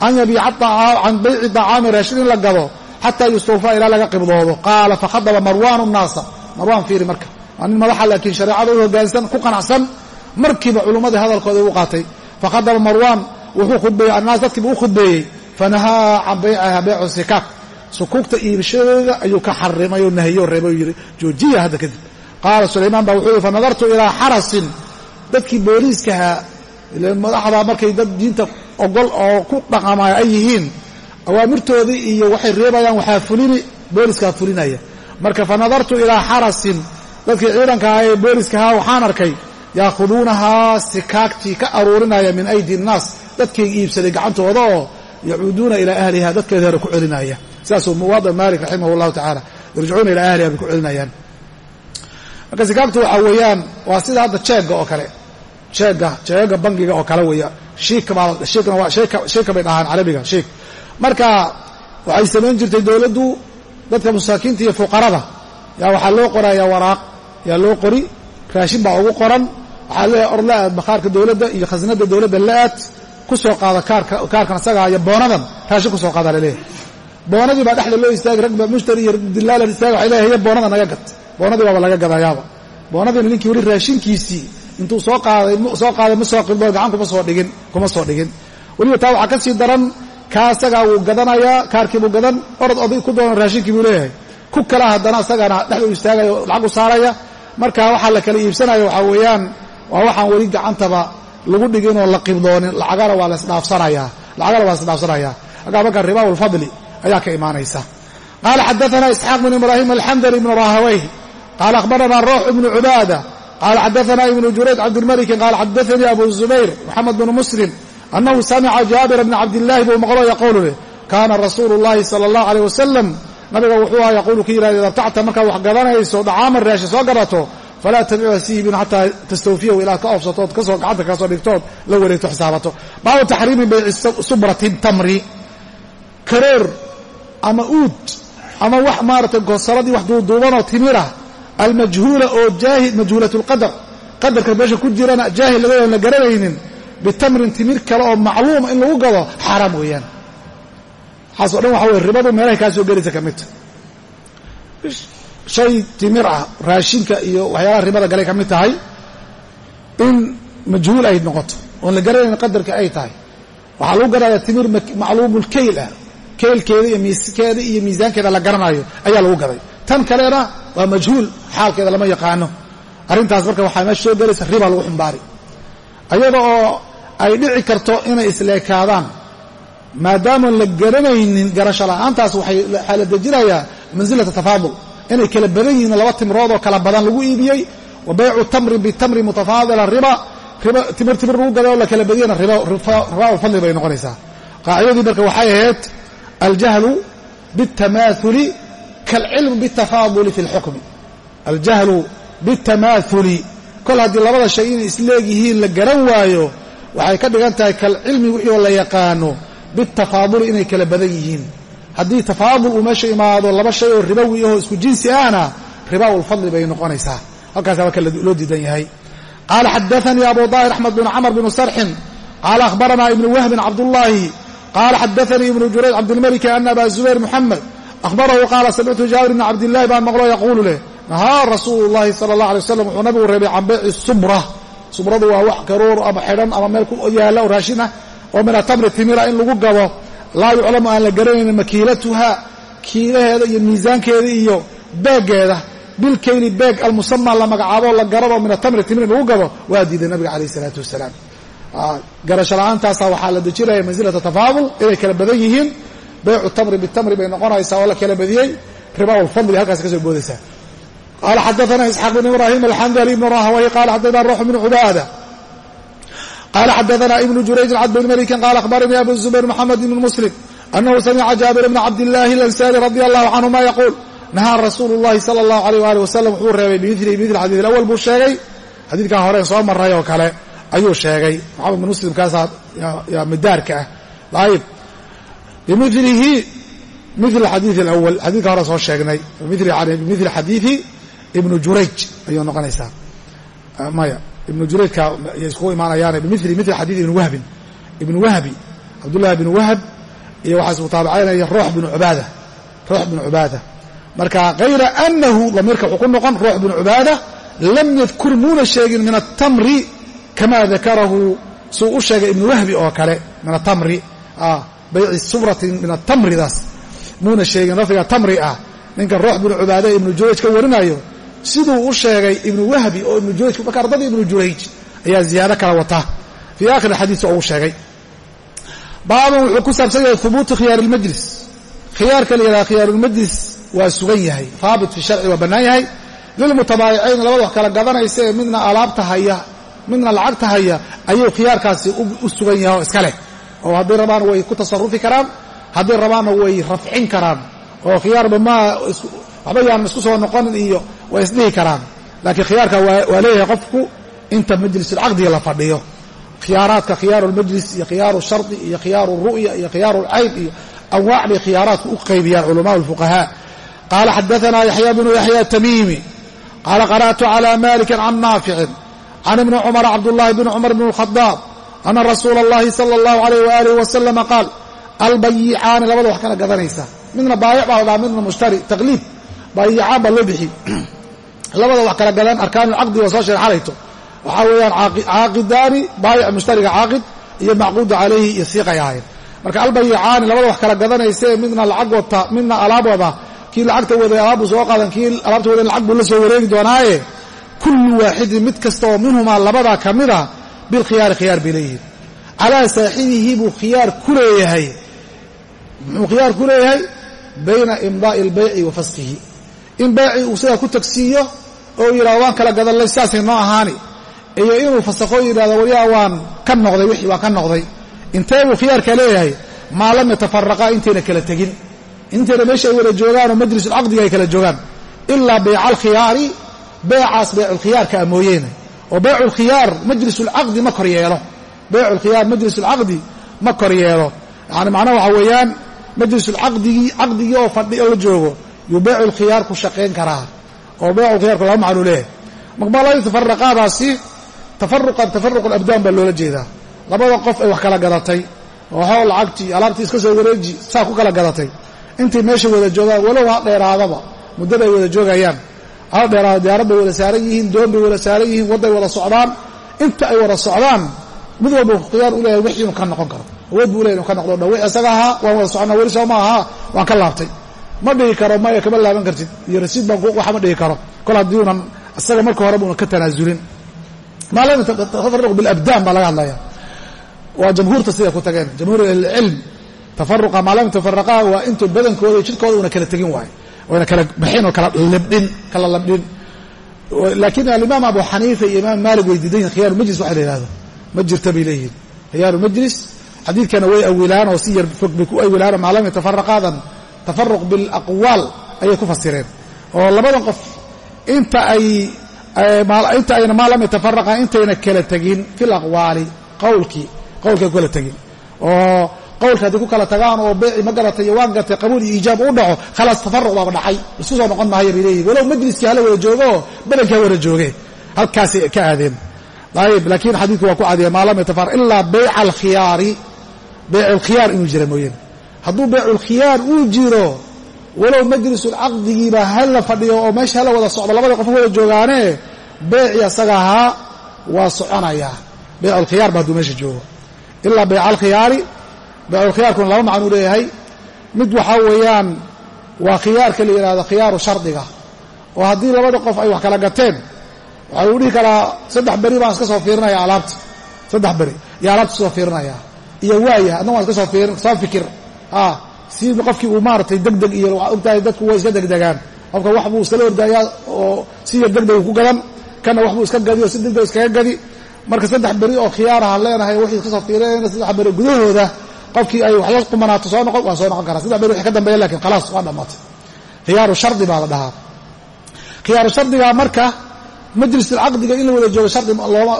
an yabiica can bayci dacaami raashin in la gado xataa yustawfaa ilaa laga qibdoodo qaala fakhadaba marwaanu nnaasa marwaan fiiri marka waa nin madaxa laakiin shareecada u hoggaansan ku qanacsan markiiba culummadii hadalkooda u qaatay. Fakhadaba marwaan wuxuu khudbeeyey annaas dadkiiba u khudbeeyey fanahaa can baycaha baycu sikaak sukuugta iibshadeeda ayuu ka xarimay oo nahiyo reebay oo yidhi joojiya hadda kadib. Qaala sulaymaan baa wuxuu yihi fanadartu ilaa xarasin. Dadkii booliiskahaa ile madaxda markay dad diinta ogol oo ku dhaqamaya ay yihiin awaamirtoodii iyo waxay reebayaan waxaa fulini booliskaa fulinaya. Marka fanadartu ilaa xarasin dadkii ciidanka ahaa ee booliskahaa waxaan arkay yaakhuduunahaa sikaagtii ka aruurinaya min aydi nnaas. Dadkayga iibsaday gacantooda oo yacuuduuna ilaa ahliha dadkeeda hore ku celinaya. Sidaasuu muwaada maalik raximah llahu tacaala yarjicuuna ilaa ahliha bay ku celinayaan. Marka sikaagtu waxaa weeyaan waa sida hadda jeegga oo kale. Jeegga jeegagga bangiga oo kale weeya shiikna bay dhahaan carabiga shiik. Marka waxay samayn jirtay dowladdu dadka masaakiinta iyo fuqarada yaa waxaa loo qorayaa waraaq yaa loo qori raashin baa ugu qoran. Waxaa leeyahay or la-aad bakhaarka dowladda iyo khasnada dowladda la-aad ku soo qaada kaarka kaarkan isagaa iyo boonadan raashin ku soo qaada la leeyahay boonadii baa dhexda loo istaagay rag mushtari iyo dilaalan istaaga waxay leeyahay boonada naga gad. Boonadii baaba laga gadayaaba boonadiina ninkii weli raashinkiisii intuu soo qaaday soo qaaday ma soo qibdo gacan kuma soo dhigin kuma soo dhigin. Weliba taa waxaa ka sii daran kaa isagaa wuu gadanayaa kaarkiibuu gadan orod oday ku doonan raashinkii buu leeyahay ku kala haddana isagaana dhexda u istaagaya oo lacag u saaraya. Marka waxaa la kala iibsanaya waxaa weeyaan waa waxaan weli gacantaba lagu dhigin oo la qibdoonin. Lacagana waa lasdhaafsanayaa lacagana waa lasdhaafsanaya halkaa marka ribaa lfadli ayaa ka imaanaysa. Qaala xadaana isxaaq bn ibraahim alxandali ibn rahawayh. Qaala akhbarana ruux ibnu cubaada. Qaala xadaana ibnu jurayj cabdilmalikin qaala xadaanii abu zubayr moxamed bnu muslim annahu samica jaabira bna cabdillaahi buu maqlo yaquulu leh kaana rasuulu llahi sala allahu aleyh wasalam nabiga wuxuu aha yaquulu ku yidhahda ida btacta markaad wax gadanayso dhacaaman raashin soo garato falaa tabichu siibin xataa tastawfiyahu ilaad ka oofsatood ka soo gacanta ka soo dhigtood la wareegto xisaabato. Baabu taxriimi bayci subrati tamri. Karoor ama uud ama wax maaratay goosaladii wax duuduubanoo timira almajhuula oo jaahil majhuulat lqadar qadarka meesha ku jirana jaahil laga la garanaynin bitamrin timir kale oo macluuma in lagu gado xaaraam weeyaan waxaaso dhan waxa weye ribadu meelahay kaa soo gelaysa ka midta shay timir ah raashinka iyo waxyaalaha ribada galay ka mid tahay in majhuul ay noqoto oon la garanayn qadarka ay tahay waxaa lagu garanayaa timir macluumulkeyl ah keylkeeda iyo miiskeeda iyo miisaankeeda la garanayo ayaa lagu gaday tan kalena waa majhuul xaalkeeda lama yaqaano arrintaas marka waxaa meesha soo gelaysa riba lagu xumbaari ayada oo ay dhici karto inay isleekaadaan maadaamaan la garanaynin garasho la'aantaas waxaa la dejinayaa mansilata tafaadul inay kala badan yihiin laba timrood oo kala badan lagu iibiyey wa baycu tamrin bitamri mutafaadila riba riba timir timir lagu gaday oo la kala badiyana ribaulfadli bay noqonaysaa qaacidadii marka waxay ahayd aljahlu biاtamaauli kaalcilmu biاtafaaduli fi اlxukmi aljahlu biاtamaauli kol haddii labada shay inay isleegyihiin la garan waayo waxay ka dhigan tahay kalcilmi wixii oo la yaqaano biاtafaaduli inay kala badan yihiin haddii tafaadul uu meesha imaado laba shay oo ribowi ahoo isku jinsi ahna ribaulfadli bay noqonaysaa halkaasa marka loo diidan yahay qaala xadaanii abu daahir axmed bn camr bn sarxin qaala ahbaranaa ibnu wahbin cabdullaahi qaala xadaanii ibnu jurayj cabdilmaliki ana aba zubayr muxamed ahbarahu qaala samictu jaabir bn cabdillahi baan maqlo yaquulu leh nahaa rasuulu llahi sala allah alay waslam wuxuu nabigu reebay can bayci subra subradu waa wax karuur ama xidhan ama meel ku yaalla oo raashin ah oo min atamri timira in lagu gado laa yuclamu aan la garanaynin makiilatuha kiilaheeda iyo miisaankeeda iyo beeggeeda. Bilkayli beeg almusama la magacaabo la garabo min atamri timir in lagu gado waa diiday nabiga calayh isalaatu wasalaam. Garasho la'aantaasa waxaa la dejinaya mansilata tafaadul inay kala badan yihiin. Baycu tamri bitamri bay noqonaysaa oo la kala badiyey riba lfadli halkaas ka soo boodaysaa. Qaala xadaana isxaaq bn cubaada qala xadaana ibnu jurayjin cabd bn malikin qala akhbaranii abu zubayr moxamed ibn muslim anahu samica jaabir bna cabdillahi alansari radi allahu canhuma yaquul nahaa rasuulu llahi sala allahu alayh waali wasalam wuxuu reebay bimili bimili xadiid alawal buu sheegay xadiidkan horeen soo maray oo kale ayuu sheegay moxamed bin muslim kaasaa midaarka ah ayib bimilihi mil xadiii alawal xadiidka hore soo sheegnay bimili xadiidi ibnu jurayj ayuu noqonaysaa maya ibnu jurayjka ayay iskugu imaanayaane bimili mili xadiidi ibni wahbin. Ibni wahbi cabdullahi bn wahb iyo waxaa ismutaabacaynaya roox binu cubaada. Roox binu cubaada. Marka hayra anahu damiirka wuxuu ku noqon roox binu cubaada lam yadkur muuna sheegin min atamri kama dakarahu suu u sheegay ibnu wahbi oo kale min atamri bayci subratin min atamridaas muuna sheegin lafdiga tamri ah. Ninka roox binu cubaada ibnu jurayj ka warinayo siduu u sheegay ibnu wahbi oo ibnu jurayj marka ardadii ibnu jurayj ayaa ziyaado kala wata. Fii aakhiri xadiis oo uu sheegay. Baaban wuxuu ku saabsan yahay hubuutu khiyaar ilmajlis khiyaarka la yidhaha khiyaarulmajlis waa sugan yahay haabit fi sharci waa bannaan yahay. Lilmutabaayicayn labada wax kala gadanaysa ee midna alaabta haya midna lacagta haya ayuu khiyaarkaasi u sugan yahay oo iska leh. Oo hadday rabaana way ku tasarufi karaan hadday rabaanna way rafcin karaan. Oo khiyaarba maa waxba yaan isku soo noqonin iyo way isdhihi karaan. Laakiin khiyaarka waa leeyahay qofku inta majlisulcaqdiga la fadhiyo. Khiyaaraadka khiyaaru lmajlis iyo khiyaaru shardi iyo khiyaaru ru'ya iyo khiyaaru lcayd iyo anwaac bay khiyaaraadku u qaybiyaan culamaa lfuqahaa qaala xadaanaa yaxya bnu yaxya tamiimi. Qaala qara'tu cala maliki can naaficin. Can ibni cumara cabdullahi bni cumar bn khadaab ana rasuula allahi sala allahu alayh waaalih wasalama qaal albayicaani labada wax kala gadanaysa. Midna baayic baa la midna mushtari taqliib baayicaan baa loo bixi. Labada wax kala gadan arkaan lcaqdi waa soo xalayto. Waxaa weeyaan caaqidaani baayic mushtariga caaqid iyo macquudu calayhi iyo siiqay ahayn marka albayicaani labada wax kala gadanaysa ee midna lacag wata midna alaab wada. Kii lacagta waday alaab buu soo qaadan kii alaabta waday lacag buu la soo wareegi doonaaye. Kullu waaxidin mid kasta oo minhumaa labadaa ka mid a bilkhiyaari khiyaar bay leeyihiin. Calaa saaxibihi buu khiyaar ku leeyahay. Muxuu khiyaar ku leeyahay? Bayna imdaa'i albayci wa faskihi in bayci uu sidaa ku tagsiiyo oo yidhahdo waan kala gadanlay sidaasay noo ahaani. Iyo inuu fasakho yidhahdo waryaa waan ka noqday wixii waan ka noqday. Intee buu khiyaarka leeyahay? Maa lam yatafaraqaa intayna kala tegin. Intayna meesha ay wada joogaan oo majlisulcaqdiga ay kala joogaan. Ilaa bayca alkhiyaari beecaas bayculkhiyaarka a mooyeene. Oo bayculkhiyaar majlisulcaqdi ma kor yeelo. Bayculkhiyaar majlisulcaqdi ma kor yeelo. Yani macnaha waxaa weeyaan majlisulcaqdigii caqdigii oo fadhi oo la joogo yuu bayculkhiyaar ku shaqayn karaa oo bayculkhiyaarku laba macnuu leeyahay maqbaladi tafaraqaadaasi tafaruqan tafaruq alabdaan baa loola jeedaa labada qof ay wax kala gadatay waxoo lacagtii alaabtii iska soo wareeji saa ku kala gadatay intay meesha wada joogaan walow ha dheeraadaba muddada ay wada joogayaan ha dheeraada diyaarad wada saaran yihiin doon bay wada saaran yihiin wadday wada socdaan inta ay wada socdaan mid walba khiyaar u leeyahay wixii inuu ka noqon karo awood buu leyahy inu ka noqdo dha wixii isaga ahaa waan wada soconnaa weli soo ma ahaa waan ka laabtay ma dhihi karo maya kama laaban kartid. Iyo rasiid baan waxa ma dhihi karo. Kol haddii unan isaga marka hore buuna ka tanaasulin maa lam bilabdaan baa laga hadlaya waa jamhuurta siday ku tageen. Jamhuur ahlilcilm tafaruqa maa lam waa intuu badankooda jidhkooda una kala tegin waayo wayna kala baxin oo kala libdhin kala labdhin. Laakiin alimaam abu xaniifa iyo imaam maalik way diidan khiyaaru majlis waxa la ma jirta bay leeyihiin. Khiyaaru majlis xadiidkana way awilaan oo si yar fog bay ku awilaan maa lam tafaruq bilaqwaal ayay ku fasireen. Oo labadan qof inta ay inta ayna maa lam yatafaraqaa intayna kala tegin fi laqwaali qawlkii qawlkay ku kala tegin oo qawlka haddii ku kala tagaan oo beeci ma garatay iyo waan gartay qabuul iyo iijaab u dhaco khalaas tafaruq baaba dhacay. Isku soo noqon maayo bay leeyihiin walow majliskii hala wada joogo badanki ha wada jooge. Halkaasay ka aadeen. Ayib laakiin xadiidku waa ku cadiya maa lam yatafaraq ilaa beyca alkhiyaari beyculkhiyaar inuu jira mooyane hadduu beyculkhiyaar uu jiro walow majlisulcaqdigiiba hala fadhiyo oo meesha hala wada socdo labada qof wada joogaane beeci asaga ahaa waa soconayaa beyculkhiyaar ba hadduu meesha joogo. Ilaa beyca alkhiyaari beyculkhiyaarkuna laba macnuu leeyahay. Mid waxaa weeyaan waa khiyaarka la yidhahdo khiyaaru shardiga oo haddii labada qof ay wax kala gateen waxaa lagu dhihi karaa saddex beri baan iska soo fiirinaya alaabta. Saddex beri iyo alaabta soo fiirinaya iyo waaya adna waan iska soo fikir si qofkii uu maaratay degdeg iyo waxaa ogtahay dadku way iska degdegaan. Qofka wax buu iskala ordaayaa oo si yar degdeg ku gadan kana wax buu iska gadi oo si degdeg iskaga gadi. Marka saddex beri oo khiyaarahaan leenahay wixii iska soo fiirinayna saddex beri gudahooda qofkii ay wax la qumanaato soo noqon waa soo noqon karaa. Saddex beri wixii ka dambeeya laakiin khalaas waa dhammaatay. Khiyaaru shardi baa la dhahaa. Khiyaaru shardigaa marka majlisulcaqdiga in la wada joogo shardi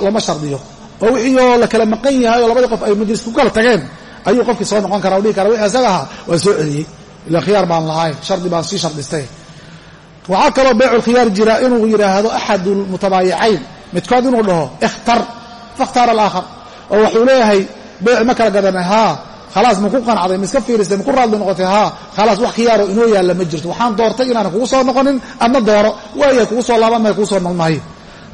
looma shardiyo. Oo wixii oo la kala maqan yahay oo labadii qof ay majlis ku kala tageen ayuu qofkii soo noqon kara dhihi kara wixii isaga ahaa waa soo celiyey. Ila khiyaar baan lahayn shardi baan sii shardistay waxaa kaloo beyculkhiyaar jira inuu yidhaahdo axadu lmutabaayicayn midkood inuu dhaho ikhtar fakhtaara alaakhar. Oo waxuu leeyahay beyc ma kala gadanay haa khalaas maku qanacday maiska fiiristay maku raadli noqotay haa khalaas wax khiyaaro inoo yaalla ma jirto. Waxaan doortay inaanan kugu soo noqonin adna dooro waayahay kugu soo laaban maya kugu soo noqon maayo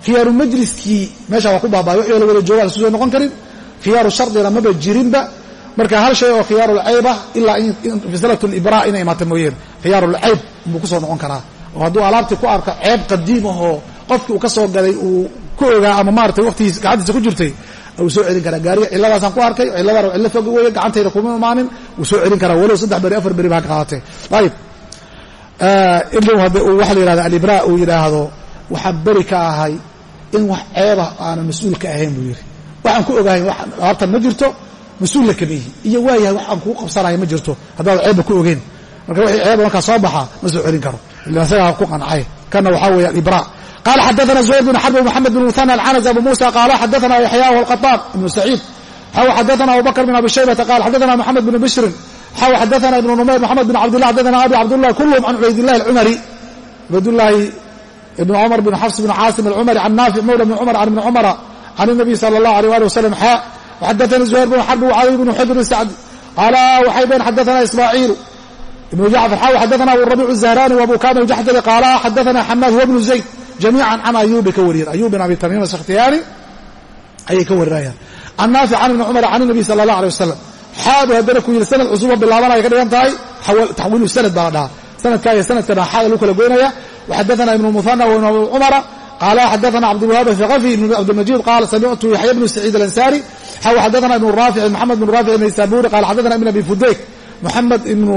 khiyaaru majliskii meesha waa ku baabaya wixii la wada joogaan isu soo noqon karin. Khiyaaru shardina maba jirinba marka hal shay oo khiyaarulcayb ah ilaa fislat libraa inay imaata mooyeen. Khiyaarulcayb buu ku soo noqon karaa. Oo hadduu alaabtii ku arko ceeb qadiim ahoo qofkii uu ka soo gaday uu ku ogaa ama maaratay waqtigiis gacantiisa ku jirtay wuu soo celin karaa. Gaariga cilladaasaan ku arkay cilladaan cillo foga weeye gacantayda kuma imaanin wuu soo celin karaa. Walow saddex beri afar beri baa ka qaadatee ayib. Inuu hadda uu waxa la yihahda alibraa uu yidhaahdo waxaan beri ka ahay in wax ceeba aanan mas'uul ka ahayn buu yidhi waxaan ku ogahay alaabtan ma jirto mas'uulla kama yihi iyo waayahay wax kuu qabsanaya ma jirto. Haddaad ceebba ku ogeyn. Marka wixii ceeba markaa soo baxaa ma soo celin karo. Ila isagaa ku qancay kana waxaa weeye alibraa qala xadaana zuhayr bn xarb wmxamed bn muhan alcanas abu muusa qaala xadaana yaxyaa walqataan ibnu saciid. Xaw xadaana abubakr bn abi shaybata qala xadaana moxamed bn bishrin xaw xadaana ibnu numayr moxamed bn cabdillah xadaana abi cabdullah kulhm can cubaydillahi alcumari cubaydllahi ibn cumar bn xafs bn caasim alcumari can naafic mawla bn cumar can ibni cumara can inabiy sala allah aleyh ali wasalam xaa xadaanii zuhayr bn xarbi wacali bnu xidr bn sacdi qaala waxay dhaheen xadaana ismaaciilu ibnu jacfar xaw xadaana aburabiic zahrani wabu kama jaxdari qaala xadaana xamaad huwa bnu zayd jamiican can ayuubi ka wariyeen ayub bin abi tamiim ashakhtiyaani ayay ka warinayaan can naafic can ibni cumar can inabiy sala allah alay wasalam xaadu haddana ku yidhi sanad cusuba bilaabanaya ka dhigan tahay taxwiilu sanad baa la dhahaa sanadkaa iyo sanadka dhaaxaada lagu kala goynaya waxadaana ibnu muhana wa ibnu abi cumara qala xadana cabdilwahaab athaqafi ibn cabdilmajid qaala samictu yaxya bnu saciid alansari xaw xadana ibnu raafici maxamed bnu raafic naysaburi qala xadana ibn abi fudeyk muxamed ibnu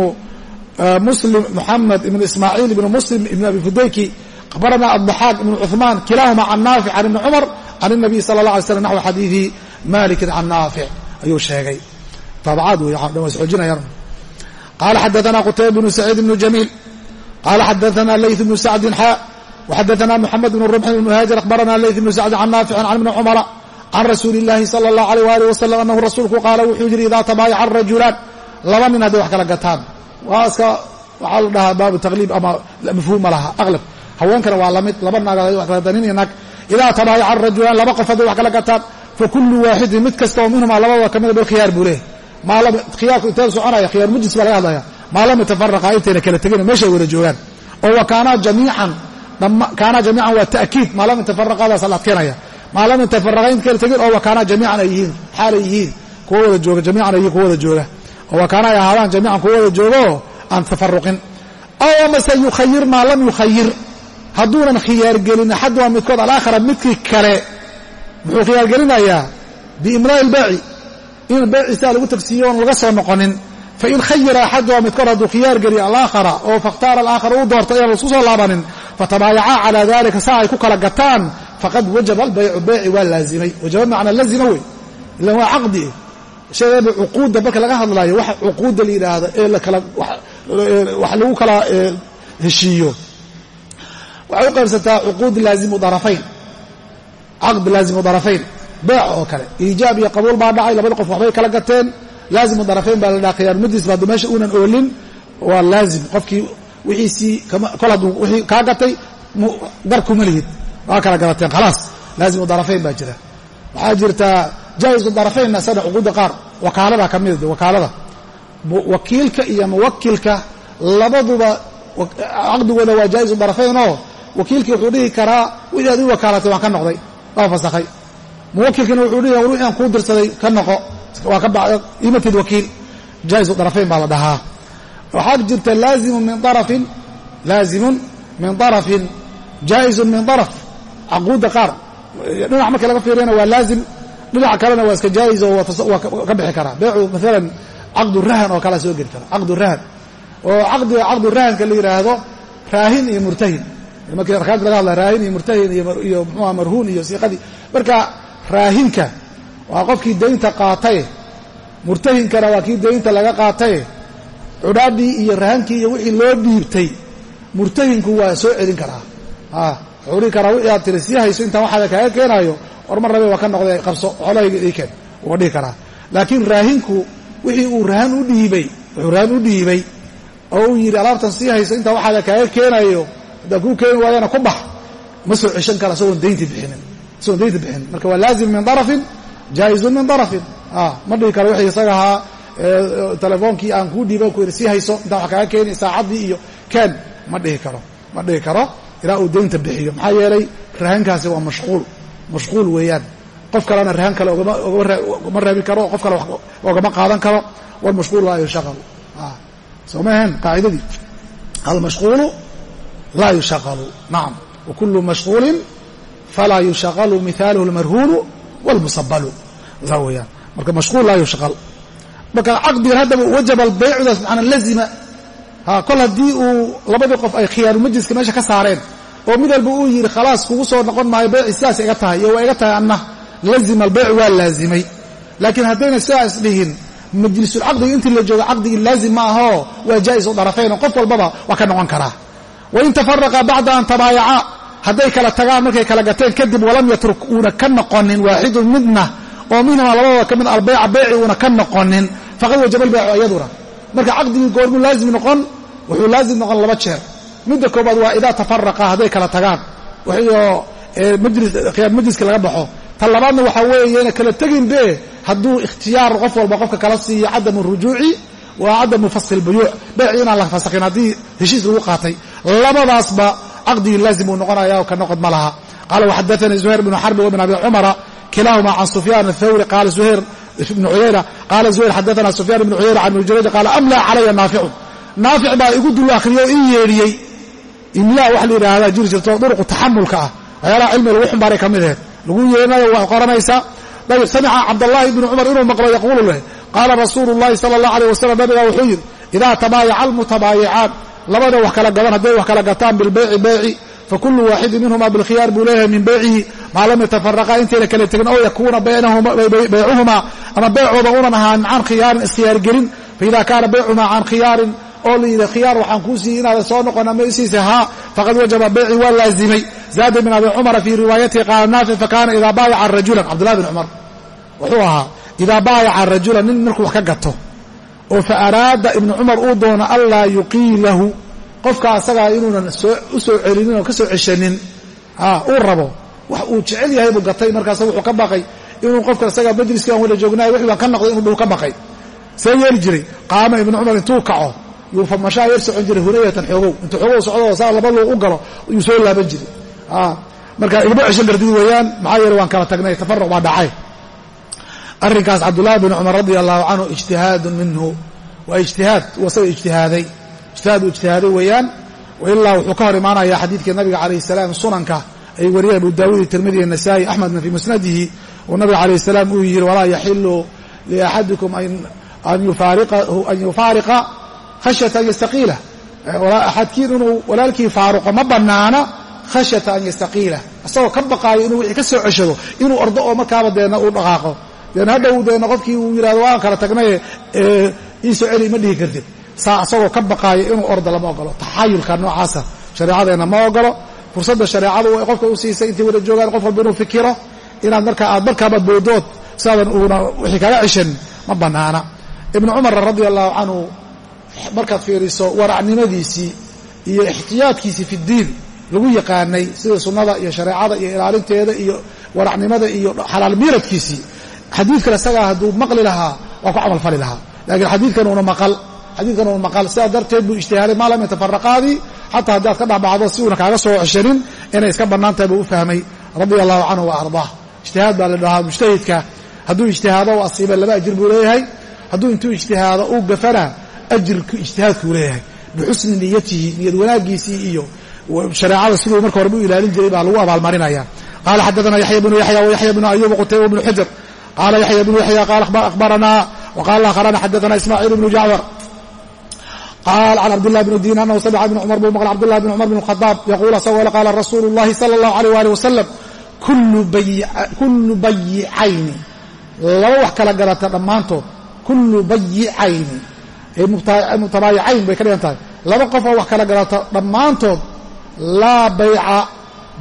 muslim muxamed ibnu ismaaciil ibnu muslim ibn abi fudeyki abarana addaxaaq ibnu cuhmaan kilahuma can naafic can ibni cumar can inabiy sala allah alay slam naxwi xadiidi malikin can naafic ayuu sheegay taabacaad wey dhan waa isxoojinayaan qaala xadana qutayba bnu saciid ibnu jamiil qaala xadana layth bnu sacdin xaa وxadaثna mxamed bn rumxin bn muhaajir akhbarana layث bnu sacdin can naaficin can ibni cumara can rasuuli اllahi salى اllahu alيyh walih wasalam anahu rasuulku qaala wuxuu yidhi idaa tabaayaca rajulaan laba nin hadday wax kala gataan waa iska waxaa la dhahaa baabu takliib ama mafhuum ma laha aqlab haweenkana waa lamid laba naag wa kala danin iyo naag idaa tabaayaca rajulaan laba qof hadday wax kala gataan fakulu waaxidin mid kasta oo minhumaa labadooda kamida bilkhiyaar buu leehay maalm khiyaarku intee soconaya khiyaar mujlis baa laga hadlaya maalama tafaraqa intayna kala tegin meeshay wada joogaan oo wa kaanaa jamiican kaanaa jamiican waa ta'kiid. Maalama tafaraqadaas la adkeenaya. Maalama tafaraqa int kala tegin oo wa kaanaa jamiican ay yihiin. Xaalay yihiin. Kuwa wada jooga jamiican ay yihiin kuwa wada jooga. Oo wa kaana ay ahaadaan jamiican kuwa wada joogo aan tafaruqin aw amase yukhayir maa lam yukhayir hadduunan khiyaargelin axaduha midkood alaakhara midkii kale. Muxuu khiyaargelinayaa? Biimlaa'i ilbaaci in beecisaa lagu tagsiiyo oon laga soo noqonin fain khayira axaduha midkood hadduu khiyaar geliyo alaakhara oo fakhtaara alaakhara uu doorto inaan la isku soo laabanin fatabaayacaa calaa dalika saa ay ku kala gataan faqad wajaba albaycu beyci waa laazimay wajaba macnaa lazima wey ilan waa caqdi sheegeeba cuquudda marka laga hadlayo waxa cuquudda la yidhaahdo ee lakala wax lagu kala heshiiyo waxay u qaybsataa cuquud laazimu darafayn caqdi laazimu darafayn beec oo kale iijaab iyo qabuul baa dhacay labada qof waxbay kala gateen laazimu darafayn baa la dhaha khiyaar majlis ba hadduu meesha uunan oolin waa laazim qofkii wixiisii kol hadduu wixii kaa gatay gar kuma lihid waa kala gadateen khalaas laazimu darafayn baa jira waxaa jirtaa jaa'izu darafaynna sana qaar wakaalada ka mida wakaalada wakiilka iyo muwakilka labaduba caqdigooda waa darafayn oo wakiilkii wuxuu dhihi karaa wixii ad i wakaalatay waan ka noqday waa fasakhay muwakilkina wuxuu dhihi aan kuu dirsaday ka noqo waa ka imatid wakiil. Jaa'izu darafayn baa la dhahaa. Waxaa jirta laazimun min arafin laazimun min darafin jaa'izun min daraf. Caquudda qaar dhinac marka laga fiiriyana waa laazim dhinaca kalena waa iska jaa'iz oo waa ka bixi karaa. Beecu maalan caqdu rahan oo kalea soo geli kara. Caqdu rahan. Oo caqdiga caqdu rahanka la yidhaahdo raahin iyo murtahin. Markii arkaanta laga hadla raahin iyo murtahin iyo mxuha marhuun iyo siiqadii marka raahinka waa qofkii daynta qaataye murtahinkana waa kii daynta laga qaataye cudhaadhii iyo rahankii iyo wixii loo dhiibtay. Murtahinku waa soo celin karaa. Wuxuu dhihi karaa wixii aad tiri sii hayso intaan waxaada kaaga keenaayo war mar rabe waa ka noqday qabso xoolahayga ii keen. Waa dhihi karaa. Laakiin raahinku wixii uu rahan u dhiibay wuxuu rahan u dhiibay. Oo uu yidhi alaabtan sii hayso intaa waxaada kaaga keenayo. Haddaan kuu keeni waayana ku bax. Ma soo ceshan kara isagoon daynti bixinin. Isagoon daynti bixinin. Marka waa laazim min darafin jaa'izun min darafin. Ma dhihi karo wixii isaga ahaa telefoonkii aan kuu dhiiban ku sii hayso intaan wax kaaga keeni saacaddii iyo keen. Ma dhihi karo. Ma dhihi karo ilaa uu daynta bixiyo. Maxaa yeelay rahankaasi waa mashquul. Mashquul weeyaan. Qof kalena rahan kale ogama reebi karo qof kale ogama qaadan karo. Walmashquul laa yushaqalu. Soo ma ahayn qaacidadii? Almashquulu laa yushaqalu. Nacam wakulu mashquulin falaa yushaqalu mihaaluhu lmarhuunu wاlmusabalu saa weeyaan marka mashquul laa yushaqal marka caqdigan haddaba wajaba albaycudaas macnaa lazima kol haddii uu labadii qof ay khiyaaru majliska meesha ka saareen oo mid walba uu yidhi khalaas kugu soo noqon maayo bayci sidaas iga tahay iyo waa iga tahay anna lazima albaycu waa laazimay laakiin haddayna sidaas dhihin majlisulcaqdigi intii la joogo caqdigii laazim ma ahoo waa jaa'is u darafayn oo qof walbaba waa ka noqon karaa wain tafaraqa bacda an tabaayaca hadday kala tagaan markay kala gateen kadib walam yatruk uuna ka noqonin waaxidun midna oo minhuma labadooda ka mid albayca bayci uuna ka noqonin. Faqad wajaba albaycu iyaduna marka caqdigii goormuu laazim noqon wuxuu laazim noqon laba jeer. Midda koobaad waa idaa tafaraqa hadday kala tagaan. Waxyo khiyaar majliska laga baxo. Ta labaadna waxaa weeye kala teginbe hadduu ikhtiyaar qof walba qofka kala siiyo cadamu rujuuci wa cadamu faski lbuyuuc bayci inaan la fasakhin haddii heshiis lagu qaatay. Labadaasba caqdigii laazim uu noqonaya ka noqod ma laha. Qaala waxadaanii zuhayr bnu xarbi wbn abi cumara kilahuma can sufyaan athawri qaala zuhayr ibnu cuyayna qaala zuhayr xadaana sufyaan ibnu cuyayna can ibni jurayj qaala amlaa calaya naaficun naafic baa igu dul akhriyey oo ii yeedhiyey imlaa wax la yidhaahdaa jiri jirto duruqu taxamulka ah. Waxyaalaha cilmiga lagu xumbaaray ka mid aheed. Lagu yeerinayo waa qoranaysaa dayib samica cabdallaahi ibnu cumar inuu maqlo yaquulu leh qaala rasuulu llahi sala allah aleyh wasalam nabigaa wuxuu labada wax kala gadan hadday wax kala gataan bilbayci bayci fakulu waaxidin minhuma bilkhiyaar buu leeyahay min baycihi. Maa lam yatafaraqaa intayna kala tegin oo yakuuna baycuhumaa ama baycooda unan ahaan can khiyaarin iskhiyaargelin faida kaana baycuhumaa can khiyaarin oo la yidhi khiyaar waxaan kuu siiyey inaadan soo noqon ama isiisa haa faqad wajaba bayci waa laazimay zaada bin abi cumara fii riwaayatihi qaala naafic fakaana idaa baayaca rajulan cabdullahi bin cumar wuxuu ahaa idaa baayaca rajulan nin markuu wax ka gato oo fa araada ibnu cumar uu doono anlaa yuqiilahu qofka asagaa inuunan u soo celinin oo ka soo ceshanin uu rabo. Wax uu jecel yahay buu gatay markaas wuxuu ka baqay inuu qofka isaga majliskii aan wada joognaay wixii baan ka noqday inuu dhuu ka baqay. See yeeli jiray. Qaama ibnu cumar intuu kaco yuu famashaa yar socon jiray hunayatan xoogow intuu xoogow socdo saa laba luu u galo yuu soo laaban jiray. Marka igama ceshan kartid weeyaan maxaa yeele waan kala tagnay tafaruq baa dhacay arrinkaas cabdullaahi bin cumar radia allahu canhu ijtihaadun minhu. Waa ijtihaad wasaga ijtihaaday. Ijtihaad uu ijtihaaday weeyaan. Wailaa wuxuu ka hor imaanayaa xadiidkii nabiga calayh salaam sunanka. Ay wariyeen abu daawuud iyo tirmidi iyo nasaa'i axmedna fii musnadihi. Uu nabiga calayh salaam uu yidhi walaa yaxilu liaxadikum an yufaariqa khashyata an yastaqiilah axadkiin inuu walaalkii faaruqo ma bannaana khashyata an yastaqiilah isagoo ka baqaayo inuu wixii ka soo ceshado inuu ordo oo markaaba deena uu dhaqaaqo deena hadhow deena qofkii uu yidhahdo waan kala tagnaye iisoo celi ma dhihi kartid. Saa isagoo ka baqaayo inuu ordo lama ogolo. Taxayulka noocaasa shareecadeenna ma ogolo. Fursadda shareecadu qofka u siisay intay wada joogaan qof walba inuu fikiro inaad markaa aad markaaba boodood saadan uuna wixii kaga ceshan ma bannaana. Ibnu cumar radia allahu canhu markaad fiiriso waracnimadiisii iyo ixtiyaadkiisii fi ddiin lagu yaqaanay sida sunnada iyo shareecada iyo ilaalinteeda iyo waracnimada iyo xalaal miiradkiisii xadiidkan isagaa hadduu maqli lahaa waa ku camal fali lahaa. Laakiin xadiidkan uuna maqal xadiidkan uuna maqal sidaa darteed buu ijtihaaday maa lam yatafaraqaadii xataa haddaad ka dhexbacdo si uuna kaaga soo ceshanin inay iska bannaan tahay buu u fahmay radia allahu canhu wa ardaah. Ijtihaad baa la dhahaa mujtahidka hadduu ijtihaado u asiiba laba ajir buu leeyahay hadduu intuu ijtihaado uu gafana ajirku ijtihaadkuu leeyahay. Bixusni niyatihi niyad wanaaggiisii iyo shareecada siduu marka horeba u ilaalin jiray baa lagu abaalmarinaya qaala xadaana yaxya bnu yaxya wayaxya bnu ayub qutayba bnu xujr qaala yaxya bnu yaxya qaala akhbaranaa waqala akharana xadaana ismaaciil bnu jacfar qaal can cabdillahi bni diin anahu samica ibni cumar buu maqla cabdullahi bni cumar bn khadaab yaquul asagoo qaala rasuulu llahi sala allahu aleyh waalih wasalam kullu bayicayni laba wax kala garata dhammaantood kullu bayicayni mutabaayicayn bay ka dhigan tahay laba qof oo wax kala garata dhammaantood laa bayca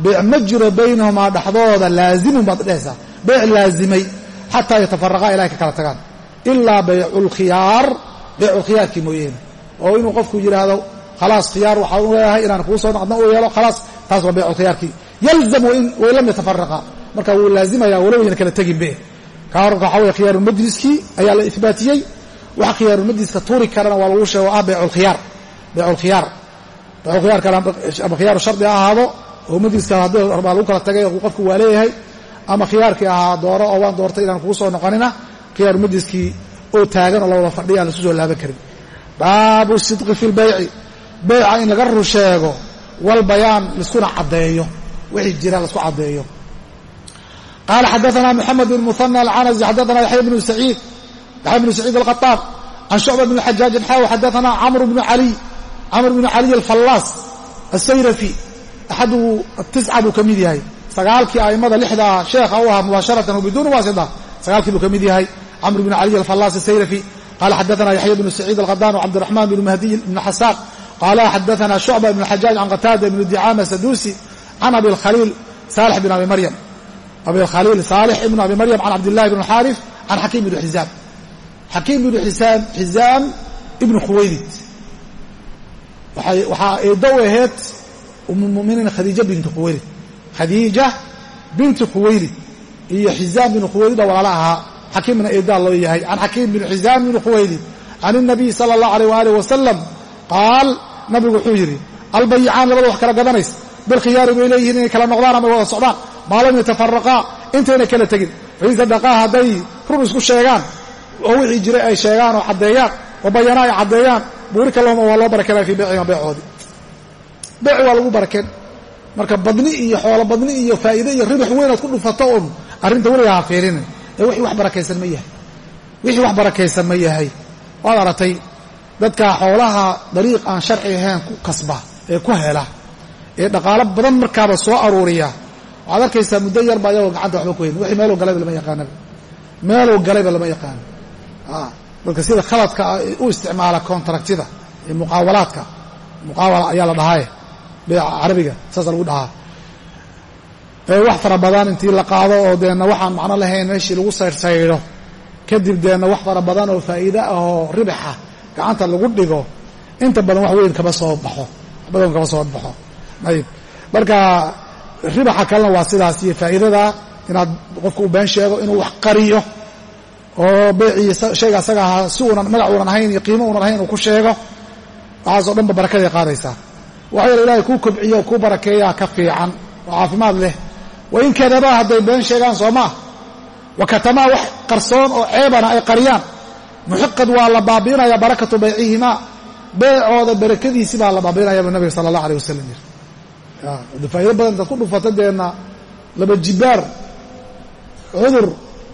beyc ma jiro baynahumaa dhexdooda laazimun baad dhehaysaa beyc laazimay xataa yatafaraqaa ilahay ka kala tagaan ilaa bayculkhiyaar bayculkhiyaarkii mooyeene oo inuu qofku yidhaahdo khalaas khiyaar waxaan u leeyahay inaan kuu soo noqdna u yeelo khalaas taas waa bayculkhiyaarkii yalzam wain lam yatafaraqa marka wuu laazimaya wala wayna kala teginbe kaarka waxaa wey khiyaarulmajliskii ayaa la ihbaatiyey waxa khiyaarulmajliska tuuri karana waa lagu sheego ah bayculkhiyaar bayculkhiyaar bayculkhiyaarkana ama khiyaaru shardi ha ahaado oo majliska haddii baa lagu kala tagay qofku waa leeyahay ama khiyaarkii ahaa dooro oo waan doortay inaan kugu soo noqonina khiyaar majliskii oo taagan oo lawada fadhiya aan la isku soo laaban karin. Baabu sidqi fi lbayci bayca in laga rusheego walbayaan laiskuna caddeeyo. Wixii jira la isku caddeeyo. Qaala xadaana mحamed bn muhana alcanasi xadaana yaxya bnu saciid yaxya bnu saciid alkhaaab can shucba bni xajaajin xaw xadaana camr bnu ali camr bnu caliy alfallaas asayrafi axadu tisca buu ka mid yahay sagaalkii aimada lixdaa sheekha u ahaa mubaasharatan biduuni waasita sagaalkii buu ka mid yahay camr bn caliy alfallaas saylafi qala xadaana yaxya bn saciid alqadan cabdiraxman bn mahdiy bn xasaaq qala xadaana shucba bn xajaaj can qataada bn dicaama saduusi can abi khaliil salix bn abi maryam. Abikhaliil saalix ibn abi maryam can cabdillahi bn xaarif can xakiim ibn xisaam xakiim ibn xisaam xisaam ibnu khuwaylid. Waxaa eeddo u aheed umu muminiin khadiija binti khuwaylid khadiija binti khuwaylid iyo xizaam binu khuwaylida walaala ahaa. Xakiimna eedaa loo yahay. Can xakiim binu xizaam binu khuwaylid can inabiy sala allahu aleyh waaalih wasalam qaal nabigu wuxuu yidhi albayicaan labada wax kala gadanays bilkhiyaari bay leeyihiin inay kala noqdaan ama wada socdaan. Maalam yatafaraqaa intayna kala tegin. Fain sadaqaa hadday run isku sheegaan oo wixii jiray ay sheegaan oo caddeeyaan oo bayanaa ay caddeeyaan buurika lahum waa loo barakeenaya fii beycima beecoodii beeci waa lagu barakeen marka badni iyo xoolo badni iyo faa'iide iyo ribax weynaad ku dhufato un arrinta weligaa ha fiirinin ee wixii wax barakaysan ma yahay. Wixii wax barakaysan ma yahay. Waad aragtay dadka xoolaha dariiq aan sharci ahayn ku kasba ee ku hela ee dhaqaalo badan markaaba soo aruuriya. Waxaad arkaysaa muddo yarba ayagoo gacanta waxba ku hayn wixii meeluu galayba lama yaqaanaba meeluu galayba lama yaqaano dadka sida khaladka u isticmaala contractida iyo muqaawalaadka muqaawala ayaa la dhahaaye beeca carabiga saasa lagu dhahaa. Wax fara badan intii la qaado oo deenna waxaan macno lahayn meeshii lagu sayrsaydho. Kadib deenna wax fara badan oo faa'iide ah oo ribaxa gacanta lagu dhigo inta badan wax weyn kama soo baxo. Badan kama soo baxo. Ayib. Marka ribaxa kalena waa sidaas iyo faa'iidada inaad qofka u been sheego inuu wax qariyo oo beecii shayga asaga ahaa si uunan magac uunan ahayn iyo qiimo uunan ahayn uu ku sheego waxaasoo dhanba barakaday qaadaysaa waxa yala ilahay kuu kobciyo kuu barakeeyaa ka fiican oo caafimaad leh. Wain kadabaa hadday been sheegaan soo maa wa katamaa wax qarsoon oo ceebana ay qariyaan. Muxiqad waa la baabi'inaya barakatu baycihimaa. Beecooda barakadiisi baa la baabi'inaya bu nabiga sala allah aleh wasalam yiri faa'ido badan intaad ku dhufata deenna laba jibaar cudur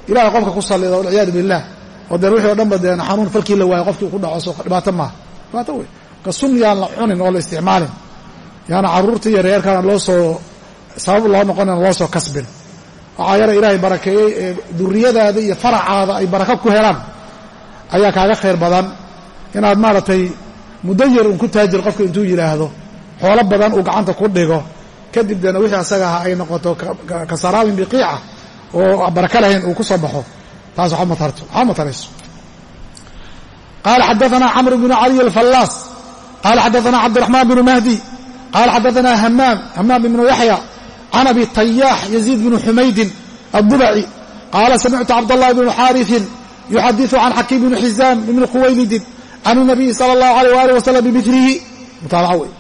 ilahay qofka ku sallido walciyaadu billah oo deen wixii o dhanba deen xanuun falkii la waayo qofkii ku dhaco so dhibaato maaha dhibaato wey ka sun yaan la cunin oo la isticmaalin. Yaana carruurta iyo reerkana loo soo sabab loo noqonin loo soo kasbin. Waxaa yara ilaahay barakeeyey ee duriyadaada iyo faracaada ay baraka ku helaan. Ayaa kaaga khayr badan. Inaad maaragtay muddo yar un ku taajir qofka intuu yidhaahdo xoolo badan uu gacanta ku dhigo. Kadib deena wixii asaga aha ay noqoto ka saraabin biqiica oo baraka lahayn uu ku soo baxo. Taas waxba ma tarayso. Qaala xadaثna camr bnu caliy alfallaas qala xadaana cabdiraxmaan bnu mahdi qala xadaana hamaam hamaam ibnu yaxya can abi tayaax yaziid bnu xumaydin addubaci qaala samictu cabdallahi bnu xaariin yuxadiu can xakiim bni xisaam ibni khuwaylidin can nabiyi sala allahu aleyh waalih wasalam bimilihi mutaabaca wey